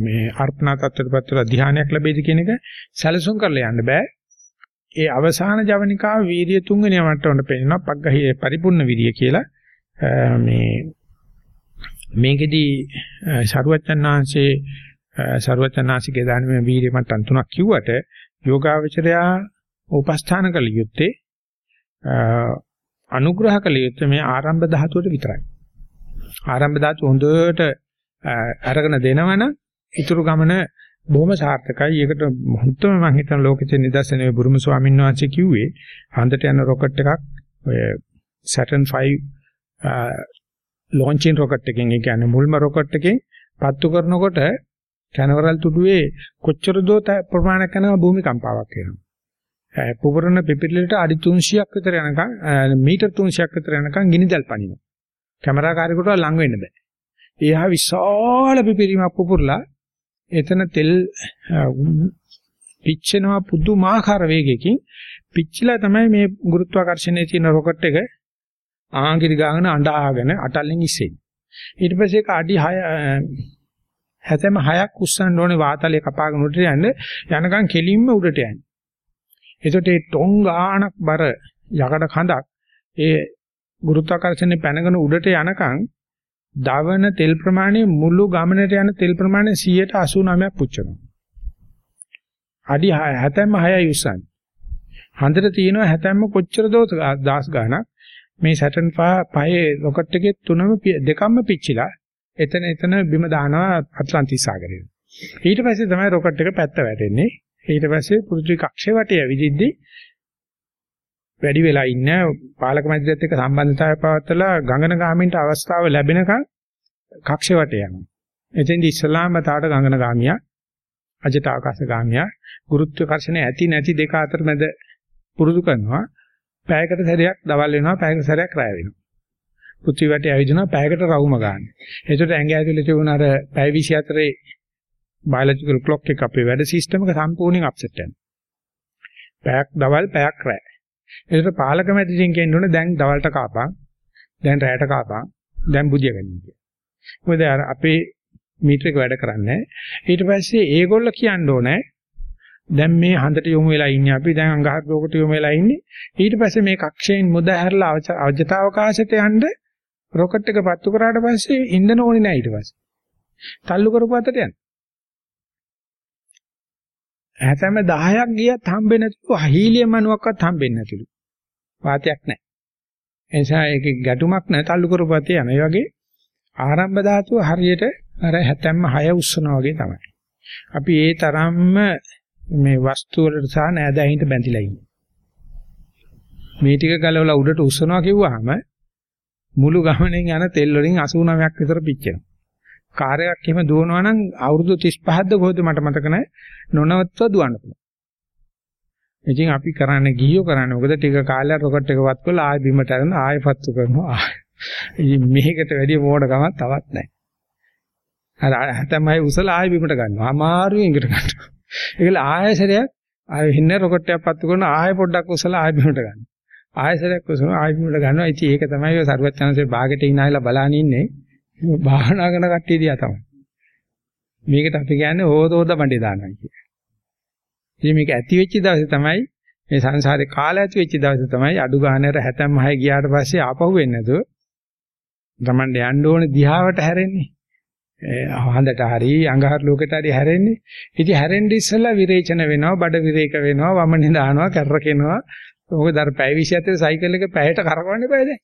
මේ අර්පණා තත්ත්වයටපත් වෙලා ධ්‍යානයක් ලැබෙයිද කියන එක සැලසුම් කරලා යන්න බෑ. ඒ අවසාන ජවනිකාව වීර්ය තුන්වෙනි මට්ටමට පෙන්නනවා පග්ගහියේ පරිපූර්ණ විරිය කියලා. මේ මේකෙදි සරුවචනාංශේ සරුවචනාංශිකේ දානමය වීර්ය මට්ටම් තුනක් කිව්වට යෝගාවචරයා උපස්ථාන කළ යුත්තේ අනුග්‍රහ කළ යුත්තේ මේ ආරම්භ ධාතුවට විතරයි. ආරම්භ ධාතු හොඳට අරගෙන දෙනවනම් ඊතුරු ගමන බොහොම සාර්ථකයි. ඒකට මුත්තම මම හිතන ලෝකෙට නිදර්ශනයේ බුරුම ස්වාමීන් වහන්සේ කිව්වේ හන්දට යන රොකට් එකක් ඔය Saturn 5 ලොන්චින් රොකට් එකකින් ඒ කියන්නේ මුල්ම රොකට් එකකින් පත්තු කරනකොට කැනවරල් තුඩුවේ කොච්චර දෝ ප්‍රමාණයක් කරනවා භූමිකම්පාවක් වෙනවා. පුපුරන පිපිරිලට අඩි 300ක් විතර යනකම් මීටර් 300ක් විතර යනකම් ගිනිදල් පනිනවා. කැමරාකාරයෙකුට ලඟ වෙන්න බෑ. එහා විශාල පිපිරීමක් පුපුරලා එතන තෙල් පිච්චෙනවා පුදුමාකාර වේගයකින් පිච්චිලා තමයි මේ ගුරුත්වාකර්ෂණයේ තියෙන රොකට් එක ආංගිරි ගාගෙන අඬාගෙන අටල්ලෙන් ඉස්සෙන්නේ. ඊට පස්සේ ඒක අඩි 6 හැතැම් 6ක් උස්සන්න ඕනේ වාතලේ කපාගෙන උඩට යන්න යනකම් කෙලින්ම උඩට යන්නේ. එතකොට ඒ ටොං ගානක් බර යකඩ කඳක් ඒ ගුරුත්වාකර්ෂණය පැනගෙන උඩට යනකම් දවන තෙල් ප්‍රමාණය මුළු ගමනට යන තෙල් ප්‍රමාණය 189ක් පුච්චනවා. අඩි 76යි උස්සන්නේ. හන්දට තියෙනවා හැතැම්ම කොච්චර දෝස දාස් ගානක් මේ Saturn 5 රොකට් එකේ තුනම දෙකම පිච්චිලා එතන එතන බිම දානවා ඇට්ලන්ටිස් සාගරයට. ඊට පස්සේ තමයි රොකට් එක පැත්ත වැටෙන්නේ. ඊට පස්සේ පෘථිවි කක්ෂය වටේ ඇවිදිද්දි වැඩි වෙලා ඉන්න පාලක මැදිරියත් එක්ක සම්බන්ධතාවය පවත්ලා ගංගනගාමින්ට අවස්ථාව ලැබෙනකන් කක්ෂය වටේ යනවා. එතෙන්දි ඉස්ලාම තාට ගංගනගාමියා අජට ආකාශගාමියා ගුරුත්වාකර්ෂණය ඇති නැති දෙක අතර මැද පුරුදු කරනවා. පැයකට සැරයක් දවල් වෙනවා පැයකට සැරයක් රැය වෙනවා. පෘථිවි වටේ ඇවිදිනවා පැයකට රවුම ගන්න. ඒකට ඇඟ ඇතුලේ තිබුණ අර පැය 24 බයොලොජිකල් ක්ලොක් එක අපේ වැඩ සිස්ටම් එක සම්පූර්ණයෙන් අප්සෙට් වෙනවා. පැයක් දවල් පැයක් රැ. ඒකට පාලක මැදිරියෙන් කියන්න දැන් දවල්ට කාපන්, දැන් රැයට කාපන්, දැන් බුදිය ගන්න කියලා. මොකද අපේ මීටර එක වැඩ කරන්නේ ඊට පස්සේ ඒගොල්ල කියන්න ඕනේ දැන් මේ හන්දට යොමු වෙලා ඉන්නේ අපි. දැන් අඟහරු ලෝකට යොමු වෙලා ඉන්නේ. ඊට පස්සේ මේ කක්ෂයෙන් මුද හැරලා අවජතාවකාශයට යන්න රොකට් එක පත්තු කරාට පස්සේ ඉන්ධන ඕනේ නැහැ ඊට පස්සේ. තල්ලු කරපු අතට යන්න. හැතැම්ම 10ක් ගියත් හම්බෙන්නේ නැතුව හීලියම් අණුවක්වත් හම්බෙන්නේ නැතිලු. වාතයක් නැහැ. ඒ නිසා ඒකේ ගැටුමක් නැහැ තල්ලු කරපුවා තියන. ඒ වගේ ආරම්භ ධාතුව හරියට අර හැතැම්ම 6 උස්සනවා වගේ තමයි. අපි ඒ තරම්ම මේ වස්තු වලට සහ නෑදෑයින්ට බැඳිලා ඉන්නේ. මේ ටික ගලවලා උඩට උස්සනවා කිව්වහම මුළු ගමනෙන් යන තෙල් වලින් 89ක් විතර පිච්චෙනවා. කාර් එකක් එහෙම දුවනවා නම් අවුරුදු 35ක්ද කොහොමද මට මතක නැහැ නොනවත්ව දුවන්න පුළුවන්. ඉතින් අපි කරන්නේ ගියෝ කරන්නේ මොකද ටික කාලයක් රොකට් එක වත් කරලා ආයෙ බිමට අරන් ආයෙ පත්තු කරනවා. ඉතින් මේකට වැඩිය මෝඩකමක් තවත් නැහැ. අර තමයි උසල ආයෙ බිමට ගන්නවා. අමාරුවෙන් එකට ගන්නවා. ඒකල ආයෙසරයක් ආයෙ හින්න රොකට් එකක් පත්තු කරන ආයෙ පොඩ්ඩක් උසල ආයෙ බිමට ගන්නවා. ආයෙසරයක් උසල ආයෙ බිමට ගන්නවා. ඉතින් ඒක තමයි ඔය සරුවචනන්සේ ਬਾගෙට ඉනායිලා බලන ඉන්නේ. භාවනා කරන කට්ටිය දිහා තමයි. මේකට අපි කියන්නේ ඕදෝද බණ්ඩේ දානවා කියන්නේ. ඉතින් මේක ඇති වෙච්ච දවසේ තමයි මේ සංසාරේ කාලය ඇති වෙච්ච දවසේ තමයි අඩු ගානට 76 ගියාට පස්සේ ආපහු වෙන්නේ නැතුව තමන්ට යන්න ඕනේ දිහාවට හැරෙන්නේ. හඳට හරි අඟහරු ලෝකෙට හරි හැරෙන්නේ. ඉතින් හැරෙන්න ඉස්සෙල්ලා විරේචන වෙනවා, බඩ විරේක වෙනවා, වමනේ දානවා, කැරකෙනවා. මොකද අර පැය 27 සයිකල් එක පැයට කරකවන්න බෑ දැන්.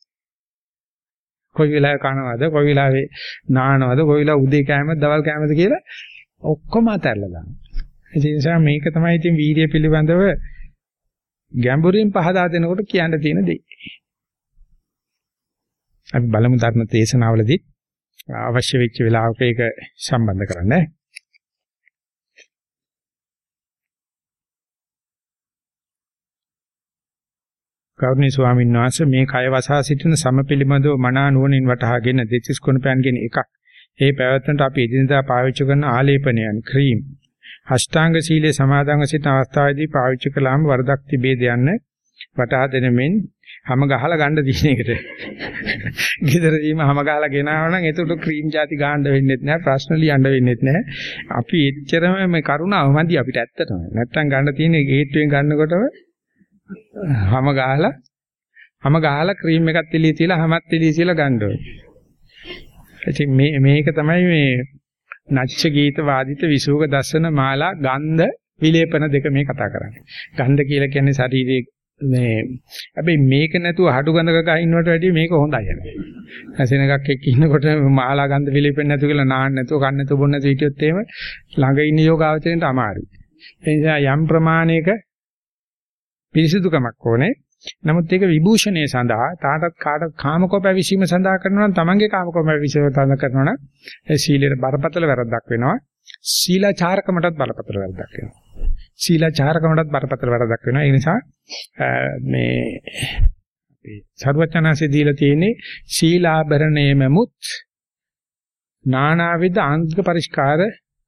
කොයි වෙලාවෙ කනවද, කොයි වෙලාවෙ නානවද, කොයි වෙලාව උදේ කෑමද, දවල් කෑමද කියලා ඔක්කොම අතහැරලා දානවා. ඒ නිසා මේක තමයි ඉතින් වීර්ය පිළිබඳව ගැඹුරින් පහදා දෙනකොට කියන්න තියෙන දේ. අපි බලමු ධර්ම දේශනාවලදී අවශ්‍ය වෙච්ච වෙලාවක ඒක සම්බන්ධ කරන්න. ගෞරවනීය ස්වාමීන් වහන්සේ මේ කය වසා සිටින සම පිළිබඳව මනා නුවණින් වටහාගෙන දෙතිස් කුණපයන්ගෙන් එකක්. ඒ පැවැත්මට අපි එදිනදා පාවිච්චි කරන ආලේපනයන් ක්‍රීම් අෂ්ටාංග සීලේ සමාදන්ව සිටින අවස්ථාවේදී පාවිච්චි කළාම වරදක් තිබේද යන්න වටහා දෙනෙමින් හැම ගහලා ගන්න දින එකට. ගෙදරදීම හැම ගහලා ගෙනාව නම් එතකොට ක්‍රීම් ಜಾති ගන්න වෙන්නේ නැහැ ප්‍රශ්න ලියන්න වෙන්නේ නැහැ. අපි එච්චරම මේ කරුණාව මදි අපිට ඇත්තටම. නැත්තම් ගන්න තියෙන ගේට්ටුවෙන් ගන්නකොටම හැම ගහලා හැම ගහලා ක්‍රීම් එකක් තිලී තියලා හැමත් තිලී තියලා ගන්න ඕනේ. ඉතින් මේ මේක තමයි මේ නච්ච ගීත වාදිත විසුක දස්සන මාලා ගන්ධ විලේපන දෙක මේ කතා කරන්නේ. ගන්ධ කියලා කියන්නේ ශරීරයේ මේ හැබැයි මේක නැතුව හඩු ගඳක ගහ ඉන්නවට වැඩිය මේක හොඳයි හැබැයි. ඇසෙන එකක් එක්ක ඉන්නකොට මාලා ගන්ධ විලේපෙන්නේ නැතුව කියලා නාන්න නැතුව කන්න නැතුව බොන්න නැතුව හිටියොත් එහෙම ළඟ ඉන්න යෝගාවචරයට අමාරුයි. ඒ නිසා යම් ප්‍රමාණයක පිරිසිදුකමක් ඕනේ. නමුත් ඒක විභූෂණයේ සඳහා තාටත් කාටත් කාමකෝප විසීම සඳහා කරනවා නම් තමන්ගේ කාමකෝප විසීම සඳහා කරනවා නම් ඒ සීලයට බරපතල වැරද්දක් වෙනවා. සීලාචාරකමටත් බරපතල වැරද්දක් වෙනවා. සීලාචාරකමටත් බරපතල වැරද්දක් වෙනවා. ඒ නිසා මේ අපි සර්වචනාසේ දීලා තියෙන්නේ සීලාභරණයමමුත් නානාවිද අංග පරිස්කාර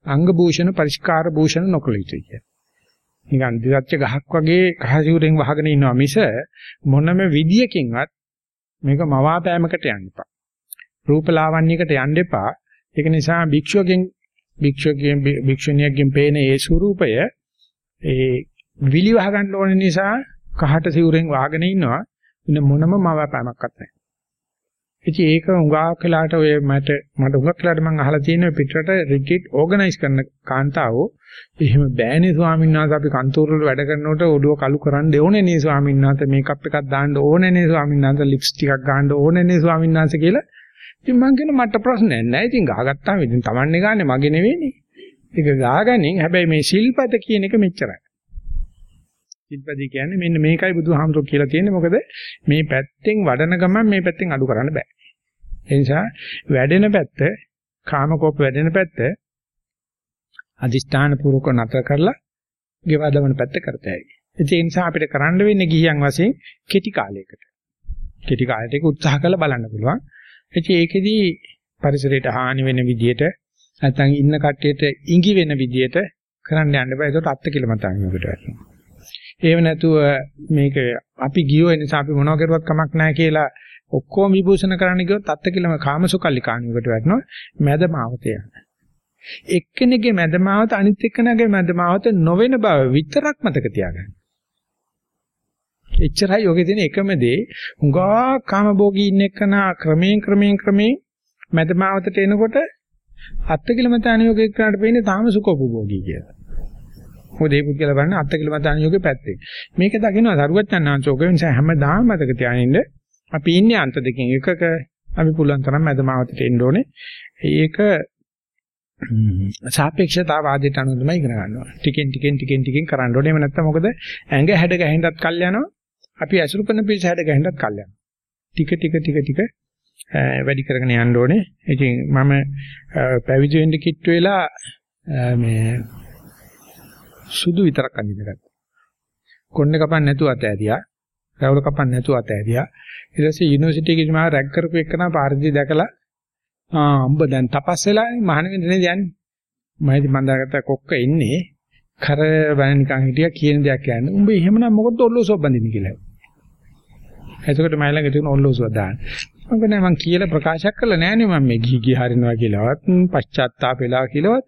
අංග භූෂණ පරිස්කාර භූෂණ නොකළ යුතුයි කියන්නේ. නිකන් දිසච්ච ගහක් වගේ කහසිවුරෙන් වහගෙන ඉන්නවා මිස මොනම විදියකින්වත් මේක මවාපෑමකට යන්න එපා. රූපලාවන්‍යයකට යන්න එපා. ඒක නිසා භික්ෂුවකින් භික්ෂුවකින් භික්ෂුණියකින් පේන ඒ ස්වරූපය ඒ විලි වහ ගන්න ඕන නිසා කහට සිවුරෙන් වහගෙන ඉන්නවා. ඉන්න මොනම මවාපෑමක්වත් නැහැ. ඉතින් ඒක උඟාක් වෙලාට ඔය මට මට උඟාක් වෙලාට මම අහලා තියෙන පිටරට රිට්‍රීට් ඕගනයිස් කරන කාන්තාවෝ. එහෙම බෑනේ ස්වාමීන් වහන්සේ අපි කන්තෝර වල වැඩ කරනකොට ඔළුව කළු කරන්න ඕනේ නේ ස්වාමීන් වහන්සේ. මේකප් එකක් දාන්න ඕනේ නේ ස්වාමීන් වහන්සේ. ලිප්ස්ටික් එකක් ගන්න ඕනේ නේ ස්වාමීන් වහන්සේ කියලා. ඉතින් මං කියන මට ප්‍රශ්නයක් නැහැ. ඉතින් ගහගත්තාම ඉතින් Tamanne ගන්නෙ මගේ නෙවෙයිනේ. ඒක ගහගනින් හැබැයි මේ ශිල්පද කියන එක මෙච්චරයි සිල්පදී කියන්නේ මෙන්න මේකයි බුදුහාමුදුරුවෝ කියලා තියෙන්නේ මොකද මේ පැත්තෙන් වඩන ගමන් මේ පැත්තෙන් අඩු කරන්න බෑ. ඒ නිසා වැඩෙන පැත්ත කාමකෝප වැඩෙන පැත්ත අදිෂ්ඨාන පූර්වක නතර කරලා ගෙවදවන පැත්ත කරතයි. ඒ නිසා අපිට කරන්න වෙන්නේ ගිහියන් වශයෙන් කෙටි කාලයකට. කෙටි කාලයකට උත්සාහ කරලා බලන්න පුළුවන්. ඉතින් ඒකෙදි පරිසරයට හානි වෙන විදියට නැත්නම් ඉන්න කට්ටියට ඉඟි වෙන විදියට කරන්න යන්න බෑ. ඒකට අත්ති කියලා මතංගයකට වැටෙනවා. ඒව නැතුව මේක අපි ගියෝ ඒ නිසා අපි මොනව කරුවත් කමක් නැහැ කියලා ඔක්කොම විභූෂණ කරන්න ගියොත් අත්ති කියලාම කාමසුකල්ලි කාණියකට වැටෙනවා. මැද මාවත යන. එක්කෙනෙක්ගේ මැදමාවත අනිත් එක්කෙනාගේ මැදමාවත නොවන බව විතරක් මතක තියාගන්න. එච්චරයි යෝගේ තියෙන එකම දේ හුඟා කාමභෝගී ඉන්න එකන ක්‍රමයෙන් ක්‍රමයෙන් ක්‍රමයෙන් මැදමාවතට එනකොට අත්කිලමතාන යෝගේ කරාට පේන්නේ තාම සුඛෝපභෝගී කියලා. මොකද ඒ පුද්ගල බලන්න අත්කිලමතාන යෝගේ පැත්තේ. මේක දකින්න සරුවච්චන්නාංශෝක නිසා හැමදාම මතක තියානින්න අපි ඉන්නේ අන්ත දෙකෙන් එකක අපි පුළුවන් තරම් මැදමාවතට එන්න ඕනේ. ඒක සාපේක්ෂතාවාදයට අනුව තමයි ඉගෙන ගන්න ඕනේ. ටිකෙන් ටිකෙන් ටිකෙන් ටිකෙන් කරන්න ඕනේ. එහෙම නැත්නම් මොකද ඇඟ හැඩ ගැහෙන්නත් කල් යනවා. අපි ඇසුරු කරන පිළිස හැඩ ගැහෙන්නත් කල් යනවා. ටික ටික ටික ටික වැඩි කරගෙන යන්න ඕනේ. ඉතින් මම පැවිදි වෙන්න කිට්ටු වෙලා මේ සුදු විතරක් අඳින්න ගත්තා. කොණ්ඩේ කපන්න නැතුව අත ඇදියා. රවුල කපන්න නැතුව අත ඇදියා. ඊට පස්සේ යුනිවර්සිටි එකේ මම රැග් කරපු එකන පාරදී දැකලා ආ උඹ දැන් තපස් වෙලානේ මහාන වෙන්න නේද යන්නේ. මම ඉතින් මම දාගත්ත කොක්ක ඉන්නේ කර බැන නිකන් හිටියා කියන දෙයක් කියන්නේ. උඹ එහෙමනම් මොකටද ඔල්ලෝසොබ් බඳින්නේ කියලා. එතකොට මම ළඟ තියෙන ඔල්ලෝසුව දාන්න. මම කියන්නේ මම කියලා ප්‍රකාශයක් කළා නෑනේ මම මේ ගිහි ගිහි හරිනවා කියලාවත් පශ්චාත්තාප වෙලා කියලාවත්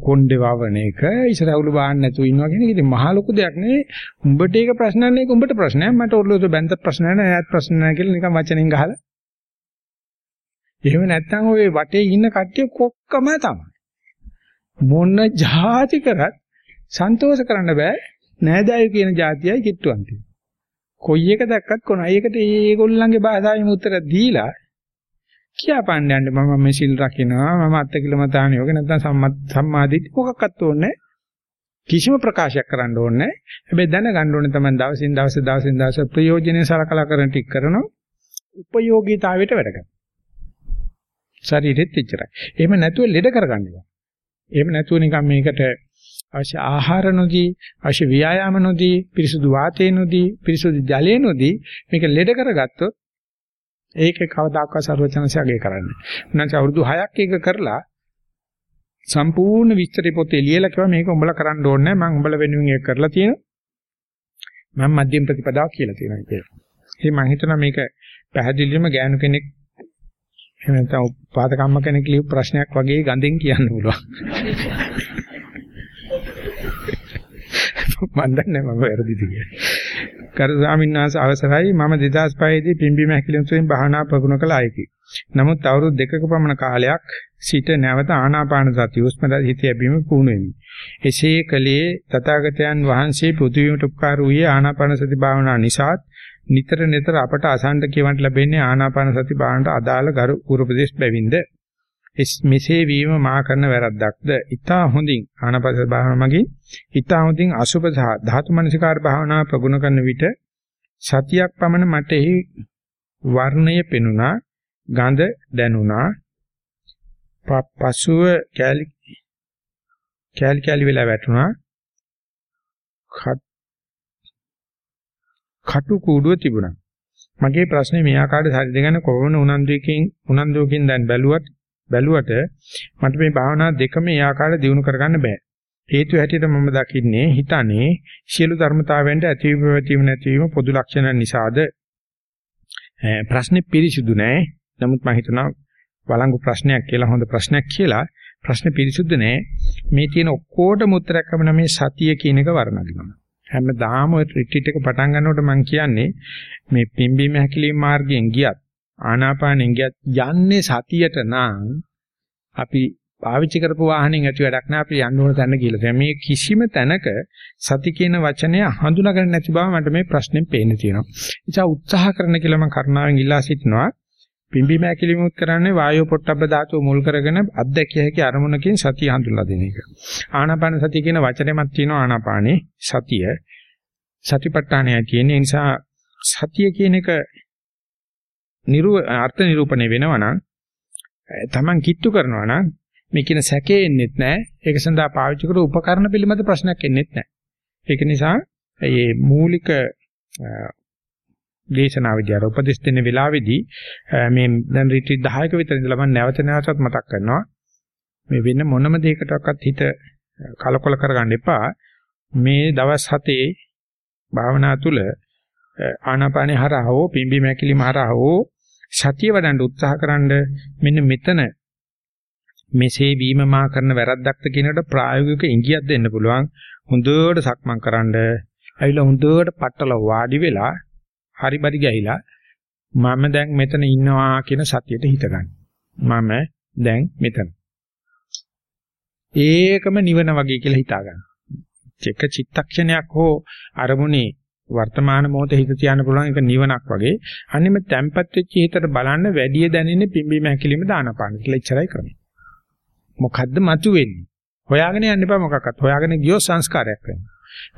කොණ්ඩේ වවන එක ඉස්සරහුළු බාන්න නැතුව ඉන්නවා කියන එක ඉතින් මහ ලොකු දෙයක් නෙවෙයි. උඹට ඒක ප්‍රශ්නයක් නෙවෙයි උඹට ප්‍රශ්නයක් මට ඔල්ලෝසුව බැන්ත ප්‍රශ්නයක් නෑ ඈත් ප්‍රශ්න නෑ කියලා නිකන් වචනෙන් ගහලා. එහෙම නැත්නම් ඔය වටේ ඉන්න කට්ටිය කොක්කම තමයි. මොන જાති කරත් සන්තෝෂ කරන්න බෑ. නෑදෑයෝ කියන જાතියයි කිට්ටුවන්ති. කොයි එක දැක්කත් කොනයි එකට ඒගොල්ලන්ගේ භාෂාවෙන් උත්තර දීලා කියාපන්න යන්න මම මේ සිල් රකින්නවා. මම අත්කිලමතාන යෝග නැත්නම් සම්මත් සම්මාදිට මොකක්වත් ඕනේ කිසිම ප්‍රකාශයක් කරන්න ඕනේ හැබැයි දැනගන්න ඕනේ තමයි දවසින් දවස දවසින් දවස ප්‍රයෝජනෙ සලකලා කරන ටික කරනවා. උපයෝගීතාවයට වැඩ කරනවා. ශරීරෙත් එච්චරයි. එහෙම නැතුව ලෙඩ කරගන්න එහෙම නැතුව නිකන් මේකට අවශ්‍ය ආහාර නොදී, අවශ්‍ය ව්‍යායාම නොදී, පිරිසුදු වාතය නොදී, පිරිසුදු ජලය නොදී මේක ලෙඩ කරගත්තොත් ඒක කවදාකවත් ਸਰවචනසයගේ කරන්නේ. උන්වහන්සේ අවුරුදු 6ක් ඒක කරලා සම්පූර්ණ විස්තර පොතේ ලියලා කිව්වා මේක උඹලා කරන්න ඕනේ නැහැ මම උඹලා වෙනුවෙන් ඒක කරලා තියෙනවා. මම මධ්‍යම ප්‍රතිපදාව කියලා තියෙනවා කියලා. ඉතින් මම හිතනවා මේක පැහැදිලිවම ගෑනු කෙනෙක් එහෙම නැත්නම් පාදකම්ම කෙනෙක් ලියපු ප්‍රශ්නයක් වගේ ගඳෙන් කියන්න පුළුවන්. මම දන්නේ මම වැරදිද කියලා. කරු ස්වාමීන් වහන්සේ අවසරයි මම 2005 දී පිම්බීම හැකිලිම තුළින් භාවනා ප්‍රගුණ කළ අයකි. නමුත් අවුරුදු දෙකක පමණ කාලයක් සිට නැවත ආනාපාන සතිය උස්මද හිත යැවීම පුහුණු වෙමි. එසේ කලේ තථාගතයන් වහන්සේ පෘථිවියට උපකාර වූයේ ආනාපාන සති භාවනා නිසාත් නිතර නිතර අපට අසන්න කියවන්ට ලැබෙන්නේ ආනාපාන සති භාවනට අදාළ ගරු උපදේශ බැවින්ද මෙසේ වීම මා කරන වැරද්දක්ද? ඊටා හොඳින් ආනාපාන භාවනාව මගින් ඊටා හොඳින් අසුභ ධාතු මනසිකාර භාවනාව ප්‍රගුණ කරන විට සතියක් පමණ මට එහි වර්ණය පෙනුණා, ගඳ දැනුණා. පසුව කැලි කැලි කැලි වෙලා වැටුණා. කටු කූඩුව තිබුණා. මගේ ප්‍රශ්නේ මේ ආකාරයට හරි දෙගන්න කොහොමද උනන්දුවකින් උනන්දුවකින් දැන් බැලුවත් බැලුවට මට මේ භාවනා දෙකම ඒ ආකාරයට දිනු කරගන්න බෑ. හේතු හැටියට මම දකින්නේ හිතන්නේ සියලු ධර්මතාවයන්ට ඇතිවීම පැවතීම නැතිවීම පොදු ලක්ෂණ නිසාද ප්‍රශ්නේ පිරිසිදු නෑ. නමුත් මම හිතනවා වළංගු ප්‍රශ්නයක් කියලා හොඳ ප්‍රශ්නයක් කියලා ප්‍රශ්නේ පිරිසුදු නෑ. මේ තියෙන ඔක්කොටම උත්තරයක් අපිට මේ සතිය කියන එක වර්ණගනවා. හැමදාම ඔය රිට්‍රීට් එක පටන් ගන්නකොට මම කියන්නේ මේ පිම්බීම හැකිලිම මාර්ගයෙන් ගියත් ආනාපානෙන් යන්නේ සතියට නම් අපි පාවිච්චි කරපු වාහනෙන් ඇති වැඩක් නෑ අපි යන්න ඕන තැන කියලා. දැන් මේ කිසිම තැනක සති කියන වචනය හඳුනාගන්න නැති බව මට මේ ප්‍රශ්නේ පේන්න තියෙනවා. ඉතින් උත්සාහ කරන කියලා මම කරුණාවෙන් ඉල්ලා සිටිනවා. පිම්බීම ඇකිලිමුත් කරන්නේ වායෝ පොට්ටබ්බ ධාතුව මුල් කරගෙන අධ්‍යක්ෂය හැකි අරමුණකින් සතිය හඳුල්ලා දෙන එක. ආනාපාන සතිය කියන වචනයමත් තියෙනවා ආනාපානේ සතිය. සතිපට්ඨානය තියෙන නිසා සතිය කියන එක නිරු අර්ථ නිරූපණය වෙනවා නම් Taman කිට්ටු කරනවා නම් මේ කියන සැකේ එන්නෙත් නැහැ. ඒක සඳහා පාවිච්චි කරපු උපකරණ පිළිබඳ ප්‍රශ්නයක් එන්නෙත් නැහැ. ඒක නිසා මේ මූලික දේශනාවේදී අර උපදෙස් දෙන වෙලාවේදී මේ දැන් රිට්‍රීට් 10ක විතර ඉඳලා මම නැවත නැවතත් මතක් කරනවා. මේ වෙන මොනම දෙයකටවත් හිත කලකොල කරගන්න එපා. මේ දවස් 7 භාවනා තුල ආනාපානේ හරහා හෝ පිම්බි මැකිලි හරහා හෝ සතිය වඩන්න උත්සාහ කරන්න මෙන්න මෙතන මෙසේ වීම මා කරන වැරද්දක්ද කියනකට ප්‍රායෝගික ඉඟියක් දෙන්න පුළුවන්. හොඳට සක්මන් කරන්ඩ. ඇවිල්ලා හොඳට පట్టල වාඩි වෙලා හරි බරි ගහිලා මම දැන් මෙතන ඉන්නවා කියන සතියට හිත ගන්න. මම දැන් මෙතන. ඒකම නිවන වගේ කියලා හිතා ගන්න. චෙක චිත්තක්ෂණයක් හෝ අරමුණේ වර්තමාන මොහොතේ හිත තියන්න පුළුවන් එක නිවනක් වගේ. අනිම තැම්පත් වෙච්ච හිතට බලන්න වැඩි දැනෙන්නේ පිම්බීම හැකිලිම දානපාන කියලා ඉච්චරයි කරන්නේ. මොකද්ද මතු වෙන්නේ? හොයාගෙන යන්න එපා මොකක්වත්. හොයාගෙන ගියොත් සංස්කාරයක් වෙනවා.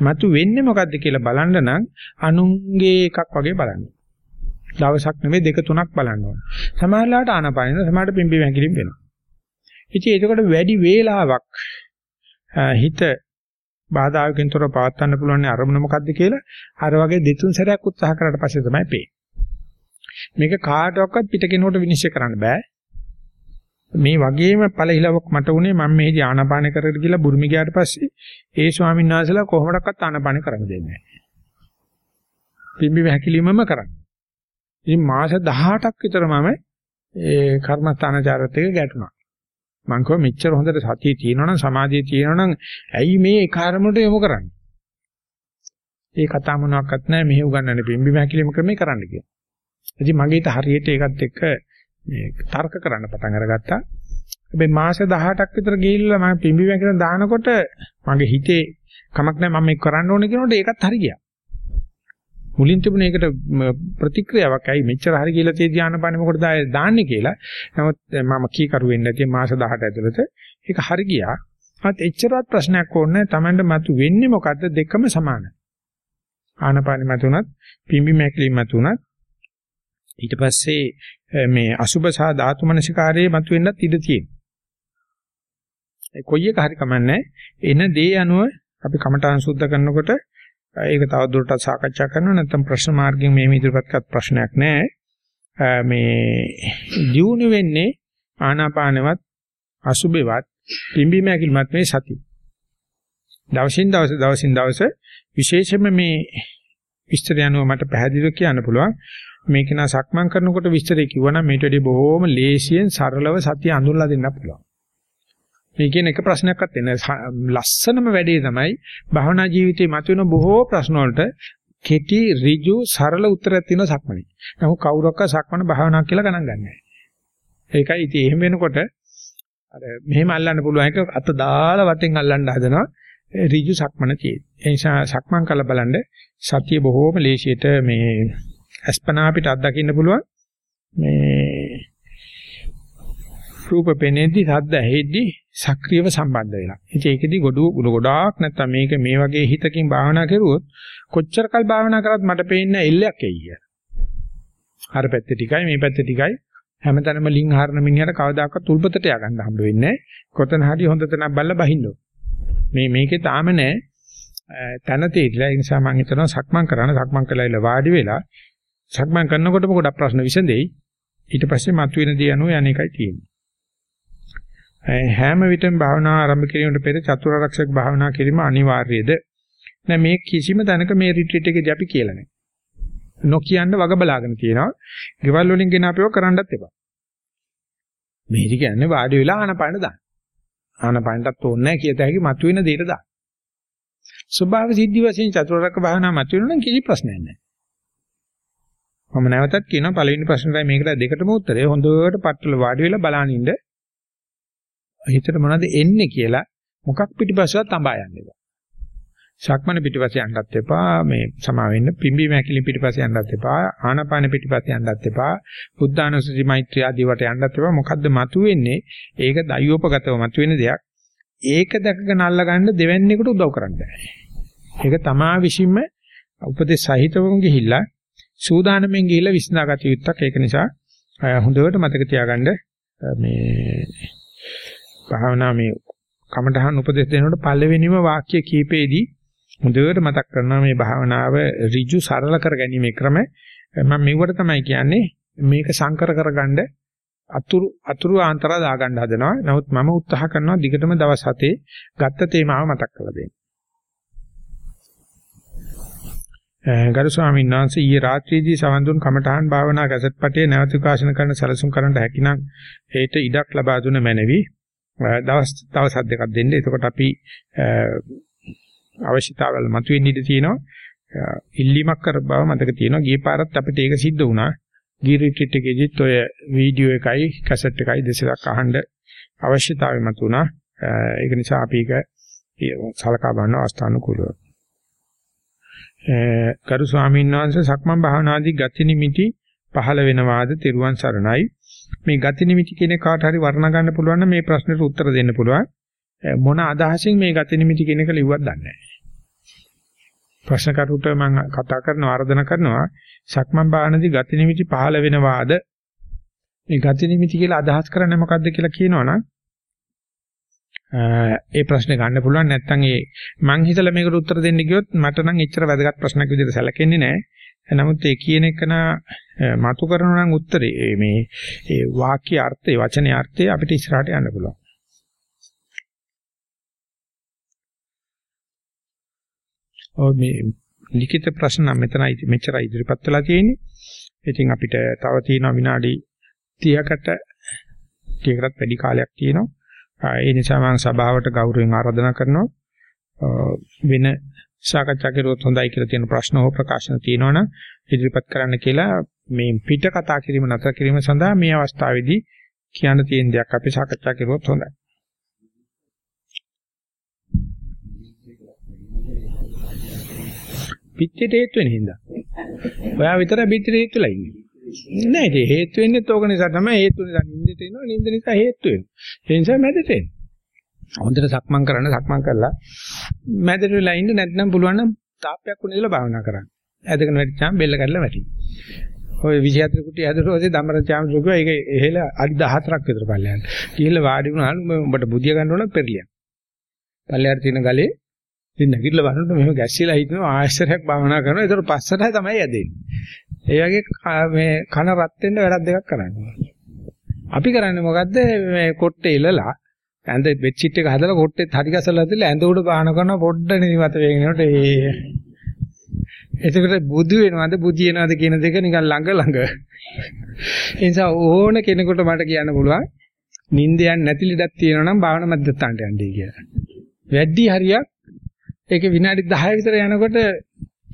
මතු වෙන්නේ මොකද්ද කියලා බලන්න නම් අනුන්ගේ එකක් වගේ බලන්න. දවසක් නෙවෙයි දෙක තුනක් බලන්න ඕනේ. සමහරලාට ආනපානින සමහරට පිම්බීම හැකිලිම වෙනවා. ඉතින් ඒකට වැඩි වේලාවක් හිත බාධාකින් තොර පවත්වන්න පුළුවන් අරමුණ මොකද්ද කියලා අර වගේ දෙතුන් සැරයක් උත්සාහ කරලා පස්සේ තමයි පේන්නේ. මේක කාටවත් පිට කෙනෙකුට විනිශ්චය කරන්න බෑ. මේ වගේම ඵලහිලවක් මට උනේ මම මේ ධානාපාන කරගෙන කියලා බුරුමි ගියාට පස්සේ ඒ ස්වාමීන් වහන්සේලා කොහොමඩක්වත් ආනාපාන කරන්න දෙන්නේ නැහැ. පිම්බි හැකිලිමම කරන්නේ. ඉතින් මාස 18ක් විතර මම ඒ කර්මස්ථානචාරත් එක්ක ගැටුණා. මං කිව්වා මෙච්චර හොඳට සතිය තියෙනවනම් සමාධිය තියෙනවනම් ඇයි මේ ඒ කාර්මයට යොමු කරන්නේ? ඒ කතා මොනවාක්වත් නැහැ මෙහෙ උගන්නන්නේ පිම්බි මහකිලිම ක්‍රමේ කරන්න කියලා. ඉතින් මගේ ඊට හරියට ඒකත් එක්ක මේ තර්ක කරන්න පටන් අරගත්තා. හැබැයි මාස 18ක් විතර ගිහිල්ලා මම පිම්බි මහකිලිම දානකොට මගේ හිතේ කමක් නැහැ මම මේක කරන්න ඕනේ කියනකොට ඒකත් හරි ගියා. මුලින් තිබුණ එකට ප්‍රතික්‍රියාවක් ඇයි මෙච්චර හරි කියලා තේ ධානාපානෙ මොකටද දාන්නේ කියලා. නමුත් මම කී කරු වෙන්නේ නැති මාස 18 ඇතුළත ඒක හරි ගියා. මත් එච්චරවත් ප්‍රශ්නයක් ඕනේ තමන්ට මතු වෙන්නේ මොකද්ද දෙකම සමානයි. ආනාපානෙ මතුණත් පිම්බි මැකිලි මතුණත් ඊට පස්සේ මේ අසුබ සහ ධාතු මනසිකාරයේ මතුවෙන්නත් ඉඩ තියෙනවා. කොයි එක හරි කමන්නේ එන දේ අනුව අපි කමඨාන් සුද්ධ කරනකොට ඒක තව දුරටත් සාකච්ඡා කරනවා නැත්නම් ප්‍රශ්න මාර්ගයෙන් මේ ඉදිරිපත් කරත් ප්‍රශ්නයක් නැහැ. මේ දියුණු වෙන්නේ ආනාපානවත් අසුබේවත් පිම්බීම ඇකිලිමත් මේ සති. දවසින් දවස දවසින් දවස විශේෂයෙන්ම මේ විස්තරය අනුව මට පැහැදිලිව කියන්න පුළුවන්. මේක නා සක්මන් කරනකොට විස්තරය කිව්වනම් මේට වඩා බොහොම ලේසියෙන් සරලව සතිය අඳුරලා දෙන්න පුළුවන්. මේ කියන එක ප්‍රශ්නයක්වත් එන ලස්සනම වැඩේ තමයි භවනා ජීවිතේ මතුවෙන බොහෝ ප්‍රශ්න වලට කෙටි ඍජු සරල උත්තරයක් තියෙන සක්මනේ. නමුත් කවුරක්වත් සක්මන භාවනාවක් කියලා ගණන් ගන්නෑ. ඒකයි ඉතින් එහෙම වෙනකොට අර මෙහෙම අල්ලන්න පුළුවන් එක අත දාලා වටෙන් අල්ලන්න හදනවා ඍජු සක්මන තියෙන. ඒ නිසා සක්මන් කරලා බලන්න සතිය බොහෝම ලේසියට මේ අස්පනා අපිට අත්දකින්න පුළුවන්. මේ රූප පෙනෙද්දි සද්ද ඇහෙද්දි සක්‍රියව සම්බන්ධ වෙලා. ඉතින් ඒකෙදි ගොඩු ගොඩාක් නැත්තම් මේක මේ වගේ හිතකින් භාවනා කරුවොත් කොච්චර කල් භාවනා කරත් මට පේන්නේ එල්ලයක් එයි කියලා. අර පැත්තේ ටිකයි මේ පැත්තේ ටිකයි හැමතැනම ලින් හරන මිනිහට කවදාකවත් උල්පතට යගන්න හම්බ වෙන්නේ නැහැ. කොතන හරි හොඳ තැනක් බලලා බහින්න මේ මේකේ තාම නැහැ. තන තේරිලා ඒ නිසා මම හිතනවා සක්මන් කරන සක්මන් කළා ඉල වාඩි වෙලා සක්මන් කරනකොටම ගොඩක් ප්‍රශ්න විසඳෙයි. ඊට පස්සේ මතුවෙන දේ අනුව යන්නේකයි තියෙන්නේ. හැම විටම භාවනා ආරම්භ කිරීමට පෙර චතුරාර්යක භාවනා කිරීම අනිවාර්යද? නෑ මේ කිසිම තැනක මේ රිට්‍රීට් එකේදී අපි කියලා නෑ. නොකියන්න වග බලාගෙන තියෙනවා. ගෙවල් වලින් ගෙන අපිව කරන්නත් එපා. මේක කියන්නේ වාඩි වෙලා ආනපාන දාන්න. ආනපානටත් ඕනේ නැහැ කියත හැකි මතුවෙන දෙයට දාන්න. ස්වභාව සිද්ධි වශයෙන් චතුරාර්යක භාවනා මතුවෙන නම් කිසි ප්‍රශ්නයක් නැහැ. මම නැවතත් කියනවා පළවෙනි ප්‍රශ්නටයි මේකට දෙකටම උත්තරේ හොඳට පట్టල වාඩි වෙලා බලන ඉන්න හිතට මොනවද එන්නේ කියලා මොකක් පිටිපස්සවත් තඹා යන්න එපා. ශක්මන පිටිපස්සේ යන්නත් එපා මේ සමා වෙන්න පිම්බි මැකිලි පිටිපස්සේ යන්නත් එපා ආනාපාන පිටිපස්සේ යන්නත් එපා බුද්ධානුස්සති මෛත්‍රිය ආදී වට යන්නත් එපා. මොකද්ද මතුවෙන්නේ? ඒක දයෝපගතව මතුවෙන දෙයක්. ඒක දැකගෙන අල්ලගන්න දෙවැන්නේකට උදව් කරන්න බෑ. ඒක තමා විසින්ම උපදේශ සහිතවම ගිහිල්ලා සූදානම්ෙන් ගිහිල්ලා විශ්නාගත යුත්තක්. ඒක නිසා හොඳට මතක තියාගන්න මේ භාවනා මේ කමඨහන් උපදෙස් දෙනකොට පළවෙනිම වාක්‍ය කීපෙදී හොඳට මතක් කරනවා මේ භාවනාව ඍජු සරල කරගැනීමේ ක්‍රම. මම මෙවට තමයි කියන්නේ මේක සංකර කරගන්න අතුරු අතුරු ආන්තර දාගන්න හදනවා. නමුත් මම උත්සාහ කරනවා දිගටම දවස් 7 ගත්ත තේමාව මතක් කරලා දෙන්න. ගරු ස්වාමීන් වහන්සේ ඊයේ රාත්‍රියේදී සවන් දුන් කමඨහන් භාවනා ගැසට් පටේ නැවත විකාශන කරන සැලසුම් කරන්න හැකිනම් ඒට ඉඩක් ලබා දුන මැනවි. දවස් දවස් දෙකක් දෙන්න. එතකොට අපි අවශ්‍යතාවල් මතුවෙන්න ඉඩ තියෙනවා. ඉල්ලීමක් කර බව මතක තියෙනවා. ගිය පාරත් අපිට ඒක සිද්ධ වුණා. ගී රිට්‍රීට් එකේදීත් ඔය වීඩියෝ එකයි කැසට් එකයි දෙසක් අහන්න අවශ්‍යතාවය මතුණා. ඒක නිසා අපි ඒක සලකා බලන අවස්ථානුකූලව. කරු ස්වාමීන් වහන්සේ සක්මන් භාවනාදී ගති නිමිති පහළ වෙනවාද තෙරුවන් සරණයි. මේ ගති නිමිති කියන කාට හරි වර්ණ ගන්න පුළුවන් නම් මේ ප්‍රශ්නෙට උත්තර දෙන්න පුළුවන්. මොන අදහසින් මේ ගති නිමිති කියන එක ලිව්වත් දන්නේ නැහැ. ප්‍රශ්න කරුට මම කතා කරනවා ආරාධනා කරනවා සක්මන් භාවනාදී ගති නිමිති පහළ වෙනවාද මේ ගති නිමිති කියලා අදහස් කරන්නේ මොකද්ද කියලා කියනවනම් ඒ ප්‍රශ්නේ ගන්න පුළුවන් නැත්නම් ඒ මං හිතලා මේකට උත්තර දෙන්න ගියොත් මට නම් එච්චර වැදගත් ප්‍රශ්නයක් විදිහට සැලකෙන්නේ නැහැ. නමුත් ඒ කියන එක මතු කරනවා නම් උත්තරේ මේ ඒ වාක්‍ය අර්ථය වචනේ අර්ථය අපිට ඉස්සරහට යන්න පුළුවන්. ඔව් මේ ලිඛිත ප්‍රශ්න නම් මෙතනයි මෙච්චරයි ඉදිරිපත් වෙලා තියෙන්නේ. ඉතින් අපිට තව තියෙනවා විනාඩි 30කට 30කටත් වැඩි කාලයක් තියෙනවා. ඒ නිසා මම සභාවට ගෞරවයෙන් ආරාධනා කරනවා වෙන සාකච්ඡා කරුවොත් හොඳයි කියලා තියෙන ප්‍රශ්න හෝ ප්‍රකාශන තියෙනවනම් ඉදිරිපත් කරන්න කියලා මේ පිට කතා කිරීම නතර කිරීම සඳහා මේ අවස්ථාවේදී කියන්න තියෙන දෙයක් අපි සාකච්ඡා කරුවොත් හොඳයි. පිටිට හේතු වෙන හින්දා. ඔයා විතර පිටිට හේතු වෙලා ඉන්නේ. නෑ ඒක හේතු වෙන්නේ ඕක නිසා තමයි හේතු නිසා නිින්දට එනවා නිින්ද නිසා හේතු වෙනවා ඒ නිසා මැදට එනවා හොඳට සක්මන් කරන්න සක්මන් කරලා මැදට වෙලා ඉන්න නැත්නම් පුළුවන් නම් තාප්පයක් උනේ ඉඳලා භාවනා කරන්න. ඇදගෙන වැටිච්චාම බෙල්ල කඩලා වැටි. ඔය 24 කුටි ඇදලා දමර චාම් සුගුව ඒක එහෙල අඩි 14ක් විතර පල්ලයන් ගිහිල්ලා වාඩි වුණාලු උඹට බුදිය ගන්න ඕන පෙරලියක්. පල්ලයට තියෙන ගලේ ඉතින් නැගිටලා බලනකොට මෙහෙම ගැස්සිලා හිටිනවා ආශ්චර්යයක් භාවනා කරනවා. ඒතර පස්සට තමයි යදෙන්නේ ඒ වගේ මේ කන රත් වෙන්න වැඩක් දෙකක් කරන්නේ. අපි කරන්නේ මොකද්ද? මේ කොට්ටේ ඉලලා ඇඳ බෙඩ්ෂීට් එක හදලා කොට්ටෙත් හරි ගසලා තියලා ඇඳ උඩ බාහන කරන පොඩ්ඩ නිදිමත වේගෙනකොට ඒ එතකොට බුදු වෙනවද? බුදියනවද කියන දෙක නිකන් ළඟ ළඟ. ඒ නිසා ඕන කෙනෙකුට මට කියන්න පුළුවන් නිින්ද යන්නේ නැති ලෙඩක් තියෙනවා නම් භාවනා මැදත්තාන්ට යන්නේ කියලා. වැඩි හරියක් ඒක විනාඩි 10 විතර යනකොට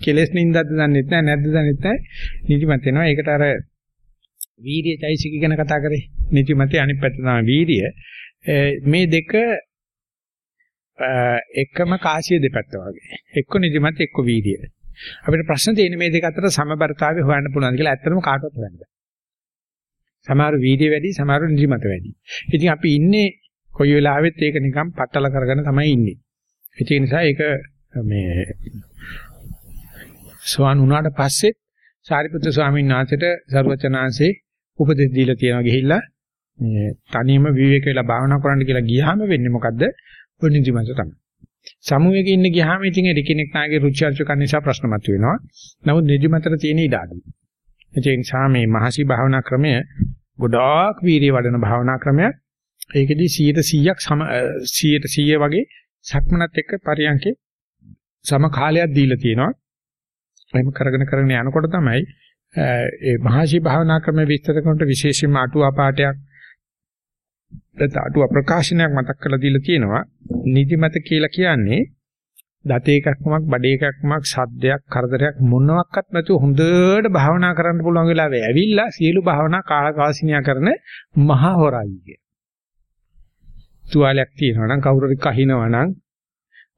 කෙලස් නින්දක්ද දන්නෙත් නැහැ නැද්ද දන්නෙත් නැහැ. නිදිමත එනවා. ඒකට අර වීර්ය චෛසික ගැන කතා කරේ. නිදිමතේ අනිත් පැත්ත තමයි වීර්ය. මේ දෙක එකම කාසිය දෙපැත්ත වගේ. එක්ක නිදිමත එක්ක වීර්ය අපිට ප්‍රශ්න තියෙන්නේ මේ දෙක අතර සමබරතාවය හොයන්න පුළුවන් කියලා ඇත්තටම කාටවත් හොයන්න බෑ. සමහර වීර්ය වැඩි සමහර නිදිමත වැඩි. ඉතින් අපි ඉන්නේ කොයි වෙලාවෙත් ඒක නිකන් පట్టල කරගෙන තමයි ඉන්නේ. ඒ නිසා ඒක මේ සෝවන් වුණාට පස්සේ සාරිපුත්‍ර ස්වාමීන් වහන්සේට සර්වචනාංශේ උපදෙස් දීලා තියෙනවා ගිහිල්ලා. මේ තනියම විවේක වෙලා භාවනා කරන්න කියලා ගියාම වෙන්නේ මොකද්ද? ඔය නිදිමත තමයි. සමුවේක ඉන්න ගියාම ඉතින් ඒ කෙනෙක් නාගේ රුචි අරුචිකන් නිසා ප්‍රශ්න මතුවෙනවා. නමුත් නිදිමතට තියෙන ඉඩ අඩුයි. ඒ නිසා මේ මහසි භාවනා ක්‍රමය ගොඩාක් වීර්ය වඩන භාවනා ක්‍රමයක්. ඒකෙදි 100%ක් සම 100% වගේ සක්මනත් එක්ක පරියන්කේ සම කාලයක් දීලා තියෙනවා. එහෙම කරගෙන කරගෙන යනකොට තමයි ඒ මහසි භාවනා ක්‍රම විස්තර කරනකොට විශේෂයෙන්ම අටුවා පාඩයක් අටුවා ප්‍රකාශනයක් මතක් කරලා දීලා තියෙනවා නිදිමත කියලා කියන්නේ දත එකක්මක් බඩ එකක්මක් සද්දයක් කරදරයක් මොනවත් නැතුව හොඳට භාවනා කරන්න පුළුවන් වෙලාවේ ඇවිල්ලා සියලු භාවනා කාලකාසිනියා කරන මහා හොරයි කිය. තුවාලයක් තියෙනවා නම් කවුරු හරි කහිනවා නම්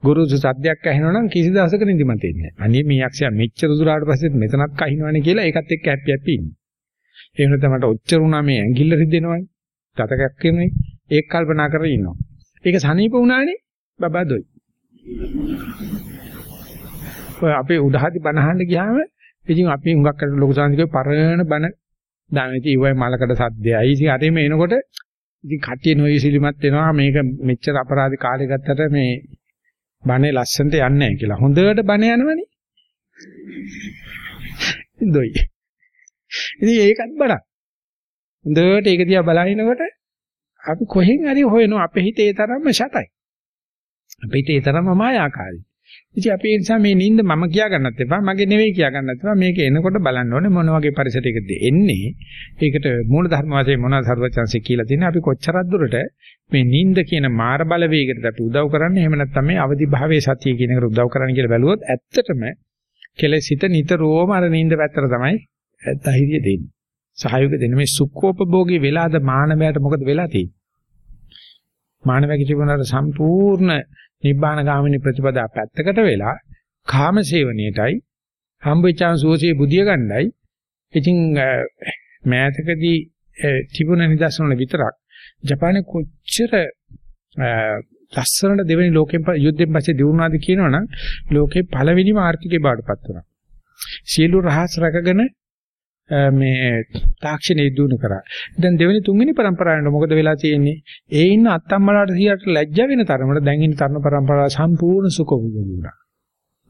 ගුරුසු සද්දයක් ඇහෙනවා නම් කිසි දවසක නිදිමත එන්නේ නැහැ. අනේ මේ යක්ෂයා මෙච්චර දුරාට පස්සෙත් මෙතනත් කහිනවනේ කියලා ඒකත් එක්ක හැපි හැපි ඉන්නේ. ඒ වෙනත මට ඔච්චර උනා මේ ඇඟිල්ල රිදෙනවනේ. ගතකයක් කියන්නේ ඒක කල්පනා කරගෙන ඉන්නවා. ඒක සනීප වුණානේ බබා දොයි. ඔය අපේ උඩහදි බනහන්න ගියාම ඉතින් අපි හුඟක් අර ලොකු සාන්තිකේ පරණ බන දාන ඉතින් ඊවයි මලකඩ සද්දයයි. ඉතින් අර මේ එනකොට ඉතින් කට්ටිය නොයසිලිමත් වෙනවා මේක මෙච්චර අපරාධ කාලේ ගත්තට මේ බනේ ලස්සනට යන්නේ නැහැ කියලා. හොඳට බන යනවනේ. දොයි. ඉතින් ඒකත් බලන්න. හොඳට ඒක දිහා බලනකොට අපි කොහෙන් හරි හොයනවා අපේ හිතේ තරම්ම ෂටයි. අපේ හිතේ තරම්ම මායාකාරී. ඉතින් අපි ඒ නිසා මේ නිින්ද මම කියා ගන්නත් එපා, මගේ නෙවෙයි කියා ගන්නත් එපා. මේක එනකොට බලන්න ඕනේ මොන වගේ පරිසරයකද එන්නේ. ඒකට මූල ධර්ම වශයෙන් මොනවද සර්වචන්සේ කියලා තියෙන්නේ. අපි කොච්චරක් දුරට මේ නිින්ද කියන මාර බලවේගයට අපි උදව් කරන්නේ. එහෙම නැත්නම් මේ අවදි භාවයේ සතිය කියන එකට උදව් කරන්නේ කියලා බැලුවොත් ඇත්තටම කෙලෙස් හිත නිතරම අර නිින්ද පැත්තට තමයි ධෛර්යය දෙන්නේ. සහයෝගය දෙන්නේ මේ සුඛෝපභෝගී වෙලාද මානවයාට මොකද වෙලා තියෙන්නේ? මානවයාගේ ජීවනයේ සම්පූර්ණ නිබ්බාන ගාමිනී ප්‍රතිපදා පැත්තකට වෙලා කාම සේවනයේටයි හම්බෙච්චාන් සුවසේ බුදිය ගන්නයි ඉතින් මෑතකදී තිබුණ නිදර්ශන වල විතරක් ජපානයේ කොච්චර ලස්සනට දෙවෙනි ලෝකෙන් යුද්ධෙන් පස්සේ දිනුනාද කියනවනම් ලෝකේ පළවෙනිම ආර්ථිකේ බාටපත් වුණා. සියලු රහස් රැකගෙන මේ තාක්ෂණයේ දිනු කරා. දැන් දෙවෙනි තුන්වෙනි પરම්පරාවෙන් මොකද වෙලා තියෙන්නේ? ඒ ඉන්න අත්තම්මලාට සියයට ලැජ්ජ වෙන තරමට දැන් ඉන්න තරුණ પરම්පරාව සම්පූර්ණ සුකොබුදු වුණා.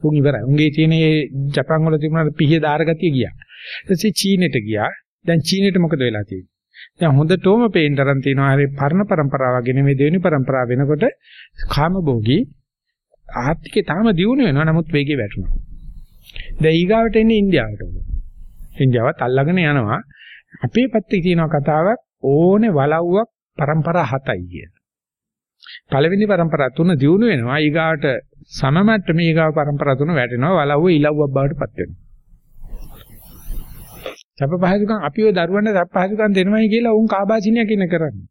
උන් ඉවරයි. උන්ගේ තියෙන මේ ජපන් වල තිබුණා පිහිය දාරගතිය ගියා. ඊට පස්සේ චීනෙට ගියා. දැන් චීනෙට මොකද වෙලා තියෙන්නේ? දැන් හොඳටම පේන තරම් තියෙනවා හරි පරණ પરම්පරාවගෙන මේ දෙවෙනි પરම්පරාව වෙනකොට කාමභෝගී ආර්ථිකේ තාම දියුණු වෙනවා. නමුත් වේගය වැටුණා. දැන් ඊගාවට එන්නේ ඉන්දියාවට. ඉන්දියාවත් අල්ලගෙන යනවා. අපේ පැත්තේ තියෙන කතාවක් ඕනේ වලව්වක් પરම්පරා 7යි කියන. පළවෙනි પરම්පරා තුන දිනු වෙනවා. ඊගාට සම මට්ටමේ ඊගාව પરම්පරා තුන වැටෙනවා. වලව්ව ඉලව්වක් බවට පත් වෙනවා. සැප පහසුකම් අපිව දරුවන්ට සැප පහසුකම් දෙනවයි කියලා උන් කාබාසිනියක් ඉන්න කරන්නේ.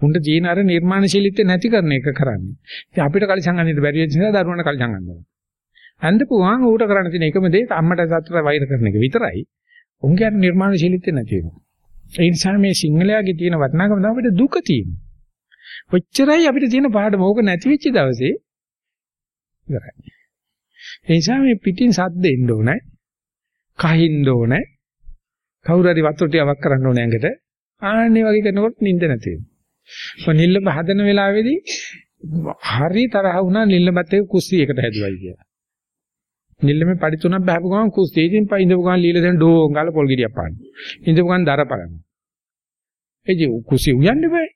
උන්ට ජීන අර නිර්මාණශීලීත්වය නැති කරන එක කරන්නේ. ඉතින් අපිට කලිසම් ගන්න බැරි වෙච්ච නිසා දරුවන්ට කලිසම් ගන්නවා. අඳපුවාන් ඌට කරන්න තියෙන එකම දේ අම්මට සතුට වෛර කරන එක විතරයි. උන්ගේ නිර්මාණශීලීත්වය නැති වෙනවා. ඒ නිසා මේ සිංහලයාගේ තියෙන වටිනාකම තමයි අපිට දුක තියෙන්නේ. කොච්චරයි අපිට තියෙන පාඩම ඕක නැති වෙච්ච දවසේ ඉවරයි. ඒ නිසා මේ පිටින් සද්ද එන්න ඕනේ. කහින්න ඕනේ. කවුරු හරි වතුර ටිකක් කරන්න ඕනේ ඇඟට. ආන්නේ වගේ කරනකොට නිින්ද නැති වෙනවා. නිල්ලඹ හදන වෙලාවේදී හරි තරහ වුණා නිල්ලඹත් එක්ක කුස්සියකට හැදුවයි කියලා. නිල්ලමේ පඩි තුනක් බහපු ගමන් කුස්සිය ඉතින් ඉඳපු ගමන් ලීලා දෙන ඩෝං ගාලා පොල් ගෙඩියක් පාන්න. ඉඳපු ගමන් දර බලන්න. ඒ ජී කුස්සිය උයන්න බෑ.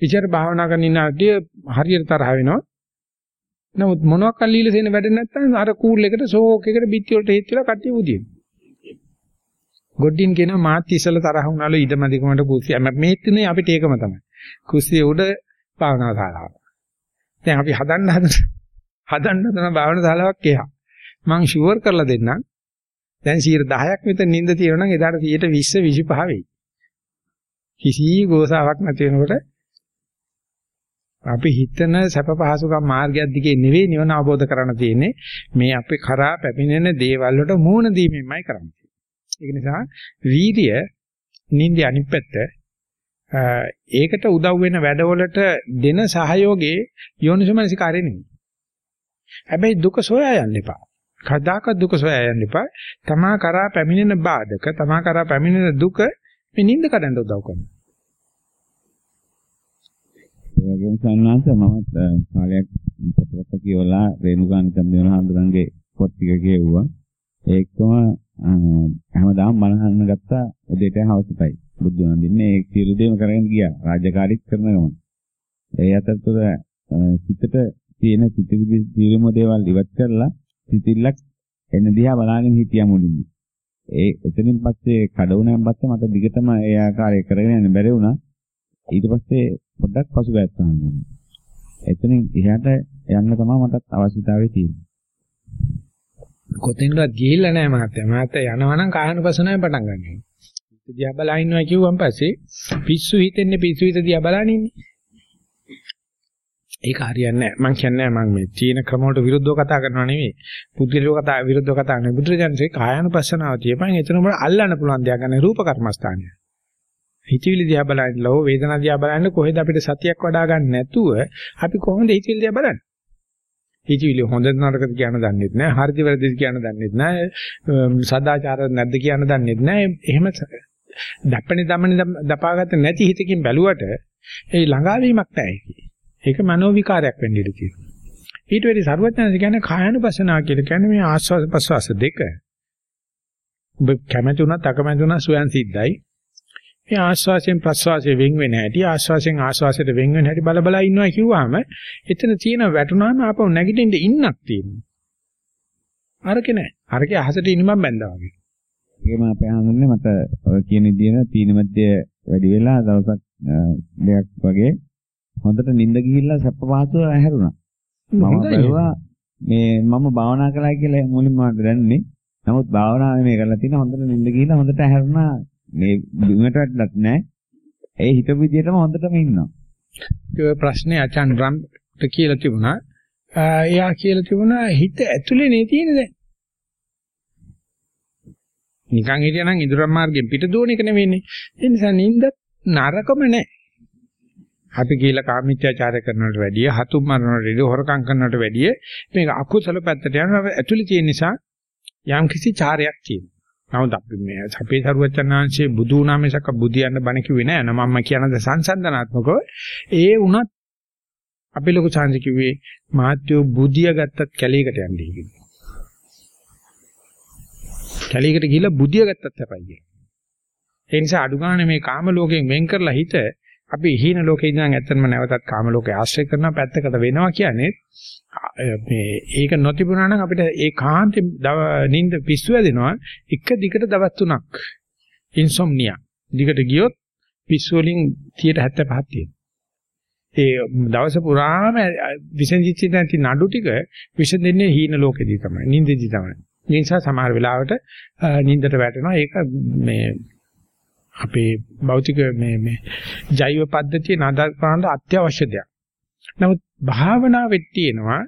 ඉතින් භාවනා කරන ඉන්න අඩිය හරියට තරහ වෙනවා. නමුත් මොනවාක් අල්ලීලා දෙන වැඩ නැත්නම් අර කූල් එකට ෂෝක් එකට බිත්ති වලට හේත් වෙලා කට්ටිය උදිනවා. ගොඩින් කියනවා මාත් ඉස්සල තරහ වුණාලු ඉදමදිකමට කුස්සිය. මේ තුනේ අපිට ඒකම තමයි. කුස්සිය උඩ භාවනා ශාලාව. දැන් අපි හදන්න හදන හදන්න හදන භාවනා ශාලාවක් එහා. මං ෂුවර් කරලා දෙන්නම්. දැන් 10ක් විතර නිින්ද තියෙනවා නම් එදාට 20 25 වෙයි. කිසි ගෝසාවක් නැති වෙනකොට අපි හිතන සැප පහසුකම් මාර්ගයක් දිගේ නෙවෙයි නිවන අවබෝධ කරගන්න තියෙන්නේ. මේ අපි කරා පැමිණෙන දේවල් වලට මූණ දීමෙන්මයි කරන්නේ. ඒක නිසා වීර්ය නින්දේ අනිත් පැත්ත ඒකට උදව් වෙන වැඩවලට දෙන සහයෝගයේ යෝනිසමනසිකාරය නෙමෙයි. හැබැයි දුක සොයා යන්න එපා. කදාක දුක සොයා යන්න එපා. තමා කරා පැමිණෙන බාධක, තමා කරා පැමිණෙන දුක මේ නිින්ද කඩන්න උදව් කරනවා. ඒ වගේම සන්නාංශ මම කාලයක් පොතපත කියවලා රේණුකානිකන් දෙවන හඳුරන්ගේ පොත් ටික කියවුවා. ඒකම හැමදාම මනහන්න ගත්තා උදේට හවසටයි. බුදු වන්දින්නේ ඒ සියලු දේම කරගෙන ගියා. රාජකාරීත් කරන ගමන්. ඒ අතරතුර සිතට තියෙන සිතිවිලි සියලුම දේවල් ඉවත් කරලා සිතිල්ලක් එන දිහා බලාගෙන හිටියා මුලින්ම. ඒ එතනින් පස්සේ කඩවුණාන් පස්සේ මට දිගටම ඒ ආකාරය කරගෙන යන්න බැරි වුණා. ඊට පස්සේ පොඩ්ඩක් පසුබෑත් වුණා. එතනින් එහාට යන්න තමයි මටත් අවශ්‍යතාවය තියෙන්නේ. කොතෙන්වත් ගිහිල්ලා නැහැ මහත්තයා. මහත්තයා යනවනම් කායනුපසනාවෙන් පටන් ගන්නවා. හිත දිහා බලා ඉන්නවා කිව්වන් පස්සේ පිස්සු හිතෙන්නේ පිස්සු හිත දිහා බලන ඉන්නේ. ඒක හරියන්නේ නැහැ. මම කියන්නේ මම මේ චීන ක්‍රම වලට විරුද්ධව කතා කරනවා නෙවෙයි. පුද්ගලිකව කතා විරුද්ධව කතා කරනවා. බුදුරජාණන්සේ කායानुපස්සනාව තියපන් එතන උඹ අල්ලන්න පුළුවන් දෙයක් ගන්න රූප කර්මස්ථානය. හිතවිලි දිහා බලන්න ලෝ වේදනා දිහා බලන්න කොහෙද අපිට සතියක් වඩා ගන්න නැතුව අපි කොහොමද හිතවිලි දිහා බලන්නේ? හිතවිලි හොඳ නරකද කියන දන්නෙත් නැහැ. හරිද වැරදිද කියන දන්නෙත් නැහැ. සදාචාරද නැද්ද කියන දන්නෙත් නැහැ. එහෙම දප්පනේ දමනේ දපාගත්ත නැති හිතකින් බැලුවට ඒ ළඟාවීමක් නැහැ. ඒක මනෝ විකාරයක් වෙන්න ඉඩ තියෙනවා. ඊට වෙලී සරුවඥාන්ස කියන්නේ කායानुපසනාව කියලා කියන්නේ මේ ආස්වාද ප්‍රසවාස දෙක. ඔබ කැමති උනත් අකමැති උනත් සුවයන් සිද්ධයි. මේ ආස්වාසයෙන් ප්‍රස්වාසයෙන් වෙන් වෙන හැටි ආස්වාසයෙන් ආස්වාසයට වෙන් වෙන හැටි බල බල ඉන්නවා කිව්වම එතන තියෙන වැටුනාම ආපහු නැගිටින්න ඉන්නක් තියෙනවා. අරකේ නැහැ. අරකේ අහසට ඉන්න මම බැඳා වගේ. ඒකම අපේ හඳුන්නේ මට ඔය කියන විදිහට තීන මැද්දේ වැඩි වෙලා දවසක් දෙයක් වගේ හොඳට නිින්ද ගිහිල්ලා සැප පහසුව ඇහැරුණා. මම බැලුවා මේ මම භාවනා කළා කියලා මුලින්ම මට දැනුනේ. නමුත් භාවනාවේ මේ කරලා තියෙන හොඳට නිින්ද ගිහිල්ලා හොඳට ඇහැරුණා. මේ බිමට වැටලත් නැහැ. ඒ හිතපු විදිහටම හොඳටම ඉන්නවා. ඒ ප්‍රශ්නේ අචන් රම්ට කියලා තිබුණා. එයා කියලා තිබුණා හිත ඇතුලේ නේ තියෙන්නේ දැන්. නිකන් හිටියනම් ඉදරම් මාර්ගෙන් පිට දුවන එක නෙවෙයිනේ. ඒ නිසා නිින්ද නරකම නැහැ. අපි කියලා කාමීත්‍යාචාරය කරනවට වැඩිය, හතුම් මරනවට වැඩිය, හොරකම් කරනවට වැඩිය මේක අකුසල පැත්තට යනවා. ඇතුලේ තියෙන නිසා යම් කිසි චාරයක් තියෙනවා. නමුත් අපි මේ අපේ සරුවචනාංශයේ බුදු වුණා මිසක බුදියන්න බණ කිව්වේ නෑ. නමම්ම කියනද සංසන්දනාත්මකව ඒ වුණත් අපි ලොකු chance කිව්වේ මාත්‍යෝ බුදිය ගත්තත් කැලේකට යන්නේ කියලා. කැලේකට ගිහිල්ලා බුදිය ගත්තත් හැපයි කියලා. ඒ නිසා අඩු ගන්න මේ කාම ලෝකයෙන් වෙන් කරලා හිත අපි හීන ලෝකේ ඉඳන් ඇත්තටම නැවතත් කාම ලෝකේ ආශ්‍රය කරන පැත්තකට වෙනවා කියන්නේ මේ ඒක නොතිබුණා නම් අපිට ඒ කාන්තේ නිින්ද පිස්සු වැදෙනවා එක දිගට දවස් තුනක්. ඉන්සොම්නියා දිගට ගියොත් පිස්සු වලින් 75ක් තියෙනවා. ඒ දවස පුරාම විසඳිච්ච නැති නඩු ටික විසඳෙන්නේ හීන ලෝකෙදී තමයි නිින්දෙදී තමයි. ඒ නිසා සමහර වෙලාවට නිින්දට වැටෙනවා. ඒක මේ අපේ භෞතික මේ මේ ජෛව පද්ධතිය නඩ කරන්න අත්‍යවශ්‍ය දෙයක්. නමුත් භාවනාවෙත් තියෙනවා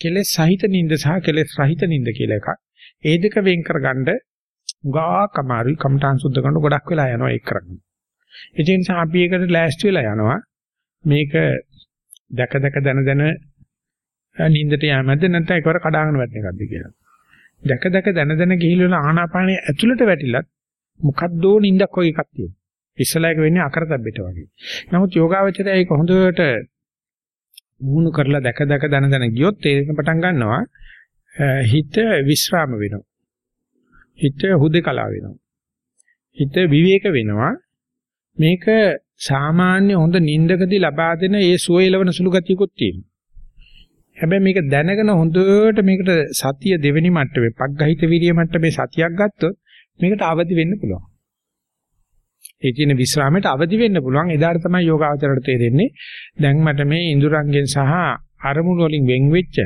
කෙලෙස් සහිත නිින්ද සහ කෙලෙස් රහිත නිින්ද කියලා එකක්. ඒ දෙක වෙන් කරගන්න උගාක් අමාරුයි කම්ඨාන් සුද්ධ කරන ගොඩක් වෙලා යනවා ඒක කරගන්න. ඒ නිසා අපි ඒකට ලෑස්ති වෙලා යනවා. මේක දැක දැක දන දන නිින්දට යෑමද නැත්නම් එකවර කඩාගෙන වැටෙන එකක්ද කියලා. දැක දැක දන දන ගිහිල්ලා ආනාපානයේ ඇතුළට වැටිලත් මොකද්දෝ නිින්දක් වගේ එකක් තියෙනවා. ඉස්සලා එක වෙන්නේ අකරතැබ්බෙට වගේ. නමුත් යෝගාවචරය ඒක හොඳට වුණු කරලා දැක දැක දන දන ගියොත් තේරෙන පටන් ගන්නවා හිත විස්්‍රාම වෙනවා. හිත හුදේකලා වෙනවා. හිත විවේක වෙනවා. මේක සාමාන්‍ය හොඳ නිින්දකදී ලබා දෙන ඒ සුවයලවන සුළු ගතියකුත් තියෙනවා. හැබැයි මේක දැනගෙන හොඳට මේකට සතිය දෙවෙනි මට්ටමේ පග්ගහිත විරිය මට්ටමේ සතියක් ගත්තොත් මේකට අවදි වෙන්න පුළුවන්. ඒ කියන විස්රාමයට අවදි වෙන්න පුළුවන්. එදාට තමයි යෝගාවචරයට තේරෙන්නේ. දැන් මට මේ ඉඳුරංගෙන් සහ අරමුණු වලින් වෙන් වෙච්ච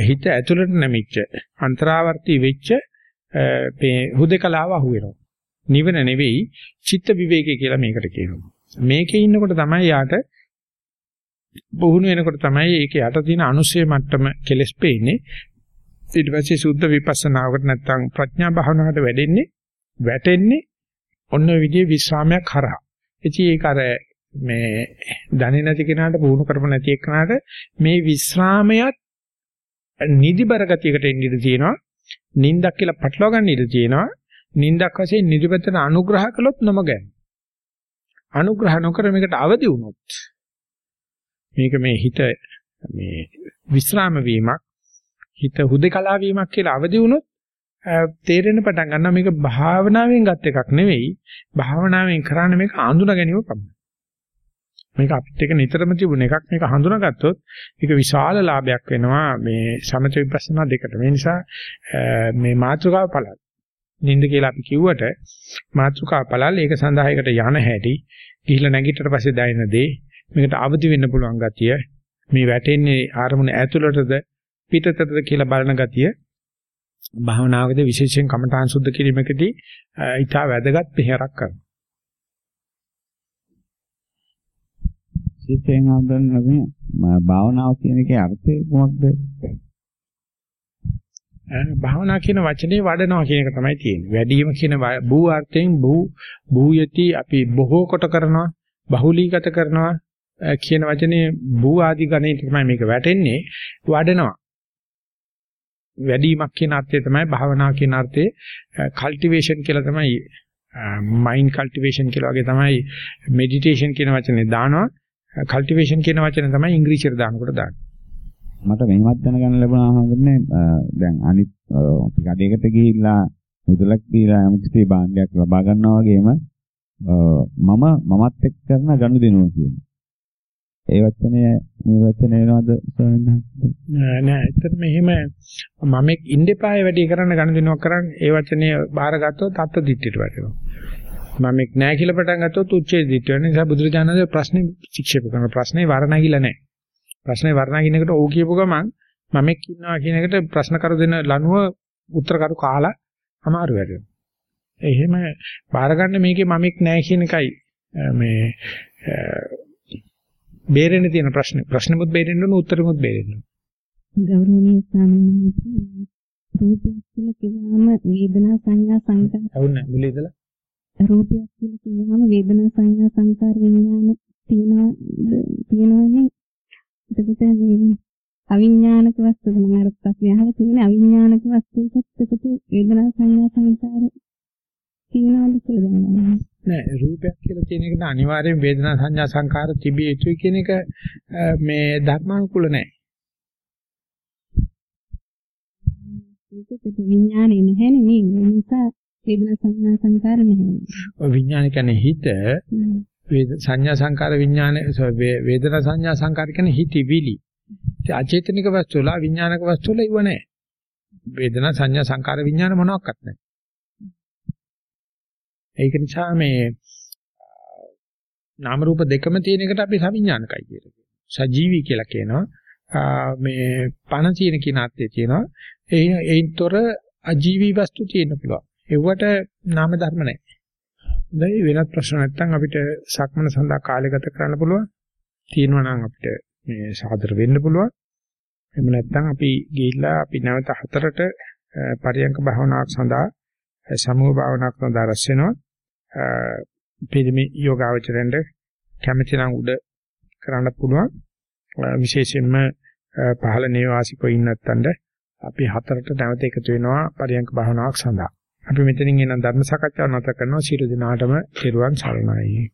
හිත ඇතුළට නැමිච්ච අන්තරාවර්ති වෙච්ච මේ හුදකලාව අහුවෙනවා. නිවන නෙවෙයි චිත්ත විවේකය කියලා මේකට කියනවා. මේකේ ඉන්නකොට තමයි යාට පුහුණු වෙනකොට තමයි ඒකේ යට තියෙන අනුශය මට්ටම කෙලස් පෙන්නේ. ඊට පස්සේ සුද්ධ විපස්සනාවකට නැත්තම් ප්‍රඥා භාවනාවට වැඩෙන්නේ වැටෙන්නේ ඔන්න ඔය විදිහේ විස්රාමයක් හරහා. ඉතින් ඒක අර මේ දන්නේ නැති කෙනාට පුහුණු කරපො නැති එක්කනට මේ විස්රාමයත් නිදිබර ගතියකට එන්න ඉඩ තියෙනවා. නිින්දක් කියලා පටලවා ගන්න ඉඩ තියෙනවා. නිින්දක් වශයෙන් නිදිපතන අනුග්‍රහ කළොත් නොමග අනුග්‍රහ නොකර මේකට අවදි වුණොත් මේක මේ හිත මේ විස්රාම වීමක් හිත හුදකලා වීමක් කියලා අවදි වුණොත් තේරෙන්න පටන් ගන්නවා මේක භාවනාවෙන් ගත් එකක් නෙවෙයි භාවනාවෙන් කරන්නේ මේක හඳුනා ගැනීම පමණයි. මේක අපිට එක නිතරම තිබුණ එකක් මේක හඳුනාගත්තොත් ඒක විශාල ලාභයක් වෙනවා මේ සමථ විපස්සනා දෙකට. මේ නිසා මේ මාතෘකාව පළල්. නින්ද කියලා අපි කිව්වට මාතෘකාව පළල් ඒක සඳහා එකට යන හැටි ගිහිල්ලා නැගිටට පස්සේ දැනෙන දේ මේකට අවදි වෙන්න පුළුවන් ගතිය මේ වැටෙන්නේ ආරමුණ ඇතුළටද පිටතටද කියලා බලන ගතිය භාවනාවකදී විශේෂයෙන් කමඨාන් සුද්ධ කිරීමකදී ඊටා වැදගත් පියවරක් කරනවා. සිතෙන් හඳුන්වන්නේ භාවනාව කියන එකේ අර්ථය මොකක්ද? භාවනා කියන වචනේ වඩනවා කියන එක තමයි තියෙන්නේ. වැඩිම කියන භූ අර්ථයෙන් භූ භූයති අපි බොහෝ කොට කරනවා, බහුලීගත කරනවා කියන වචනේ භූ ආදි ගණයට තමයි මේක වැටෙන්නේ. වඩනවා. වැඩිමක් කියන අර්ථය තමයි භාවනා කියන අර්ථේ කල්ටිවේෂන් කියලා තමයි මයින්ඩ් කල්ටිවේෂන් කියලා වගේ තමයි මෙඩිටේෂන් කියන වචනේ දානවා. කල්ටිවේෂන් කියන වචනේ තමයි ඉංග්‍රීසියට දානකොට දාන්නේ. මට මෙහෙමත් දැනගන්න ලැබුණා හඳුන්නේ දැන් අනිත් අපි කඩේකට ගිහිල්ලා මුදලක් දීලා යම් කිසි භාණ්ඩයක් ලබා ගන්නවා වගේම මම මමත් එක්ක කරන ගනුදෙනුව කියන්නේ. ඒ වචනය මේ වචන වෙනවද නෑ ඇත්තට මෙහෙම මම ඉන්දපාය වැඩි කරන්න ගනුදෙනුවක් කරන්න ඒ වචනේ බාරගත්තොත් අත්ත දිට්ඨියට වැටෙනවා. මම නෑ කියලා පටන් ගත්තොත් උච්චේ දිට්ඨිය වෙන නිසා බුදුරජාණන්ගේ ප්‍රශ්නේ ශික්ෂේප කරන ප්‍රශ්නේ වර්ණගිලා නෑ. ප්‍රශ්නේ වර්ණගිනකට ඕ කියපු ගමන් මම ඉන්නවා කියන එකට ප්‍රශ්න කරු දෙන ලනුව උත්තර කරු කාලා අමාරු වෙනවා. එහෙම බාරගන්න මේකේ මමෙක් නැහැ කියන එකයි මේ බේරෙන්න තියෙන ප්‍රශ්නේ. ප්‍රශ්නෙමුත් බේරෙන්න ඕන උත්තරෙමුත් බේරෙන්න ඕන. ගෞරවනීය ස්වාමීන් වහන්සේ රූපයක් කියලා කිව්වම වේදනා සංඥා සංකාර අවුන්නේ මුලින් ඉඳලා රූපයක් කියලා කිව්වම වේදනා සංඥා සංකාර විඥාන තියෙනවා තියෙනවනේ එතකොට මේ අවිඥානික වස්තු මම අර ප්‍රශ්නේ අහලා තියෙන්නේ අවිඥානික වස්තුකත් එතකොට වේදනා සංඥා සංකාර තියනවාද කියලා දැනගන්න. නෑ රූපයක් කියලා තියෙන එකට අනිවාර්යෙන් වේදනා සංඥා සංකාර තිබිය යුතුයි කියන එක මේ ධර්මානුකූල නෑ. විඥානේ නැහැනේ නේ. නිසා වේදනා සංඥා සංකාර නැහැ. විඥාන කියන්නේ හිත වේද සංඥා සංකාර විඥාන වේදනා සංඥා සංකාර කියන්නේ හිතවිලි. ඒ අචේතනික වස්තු වල විඥානික වස්තු වල ඉව නැහැ. වේදනා සංඥා සංකාර විඥාන මොනවාක්වත් නැහැ. ඒක නිසා මේ නාම රූප දෙකම තියෙන එකට අපි සවිඥානිකයි කියලා කියනවා. සජීවී කියලා කියනවා. මේ පණ තියෙන කියන අර්ථය තියෙනවා. ඒ ඒතොර අජීවී වස්තු තියෙන්න පුළුවන්. ඒවට නාම ධර්ම නැහැ. දැන් වෙනත් ප්‍රශ්න නැත්නම් අපිට සක්මන සඳහා කාලය ගත කරන්න පුළුවන්. තියෙනවා නම් අපිට මේ සාදර වෙන්න පුළුවන්. එහෙම නැත්නම් අපි ගිහිල්ලා අපි නැවත හතරට පරියංක භාවනාවක් සඳහා සමුහ භාවනාවක් සඳහා රැස් වෙනවා. පිළිමි යෝගාවචරෙන්ද කැමති නම් උඩ කරන්න පුළුවන්. විශේෂයෙන්ම පහළ නේවාසිකෝ ඉන්නත්තන්ට අපි හතරට නැවත එකතු වෙනවා පරියංක භාවනාවක් සඳහා. අපි මෙතනින් එන ධර්ම සාකච්ඡාව නැවත කරනවා සියලු දිනාටම සිරුවන් සරණයි.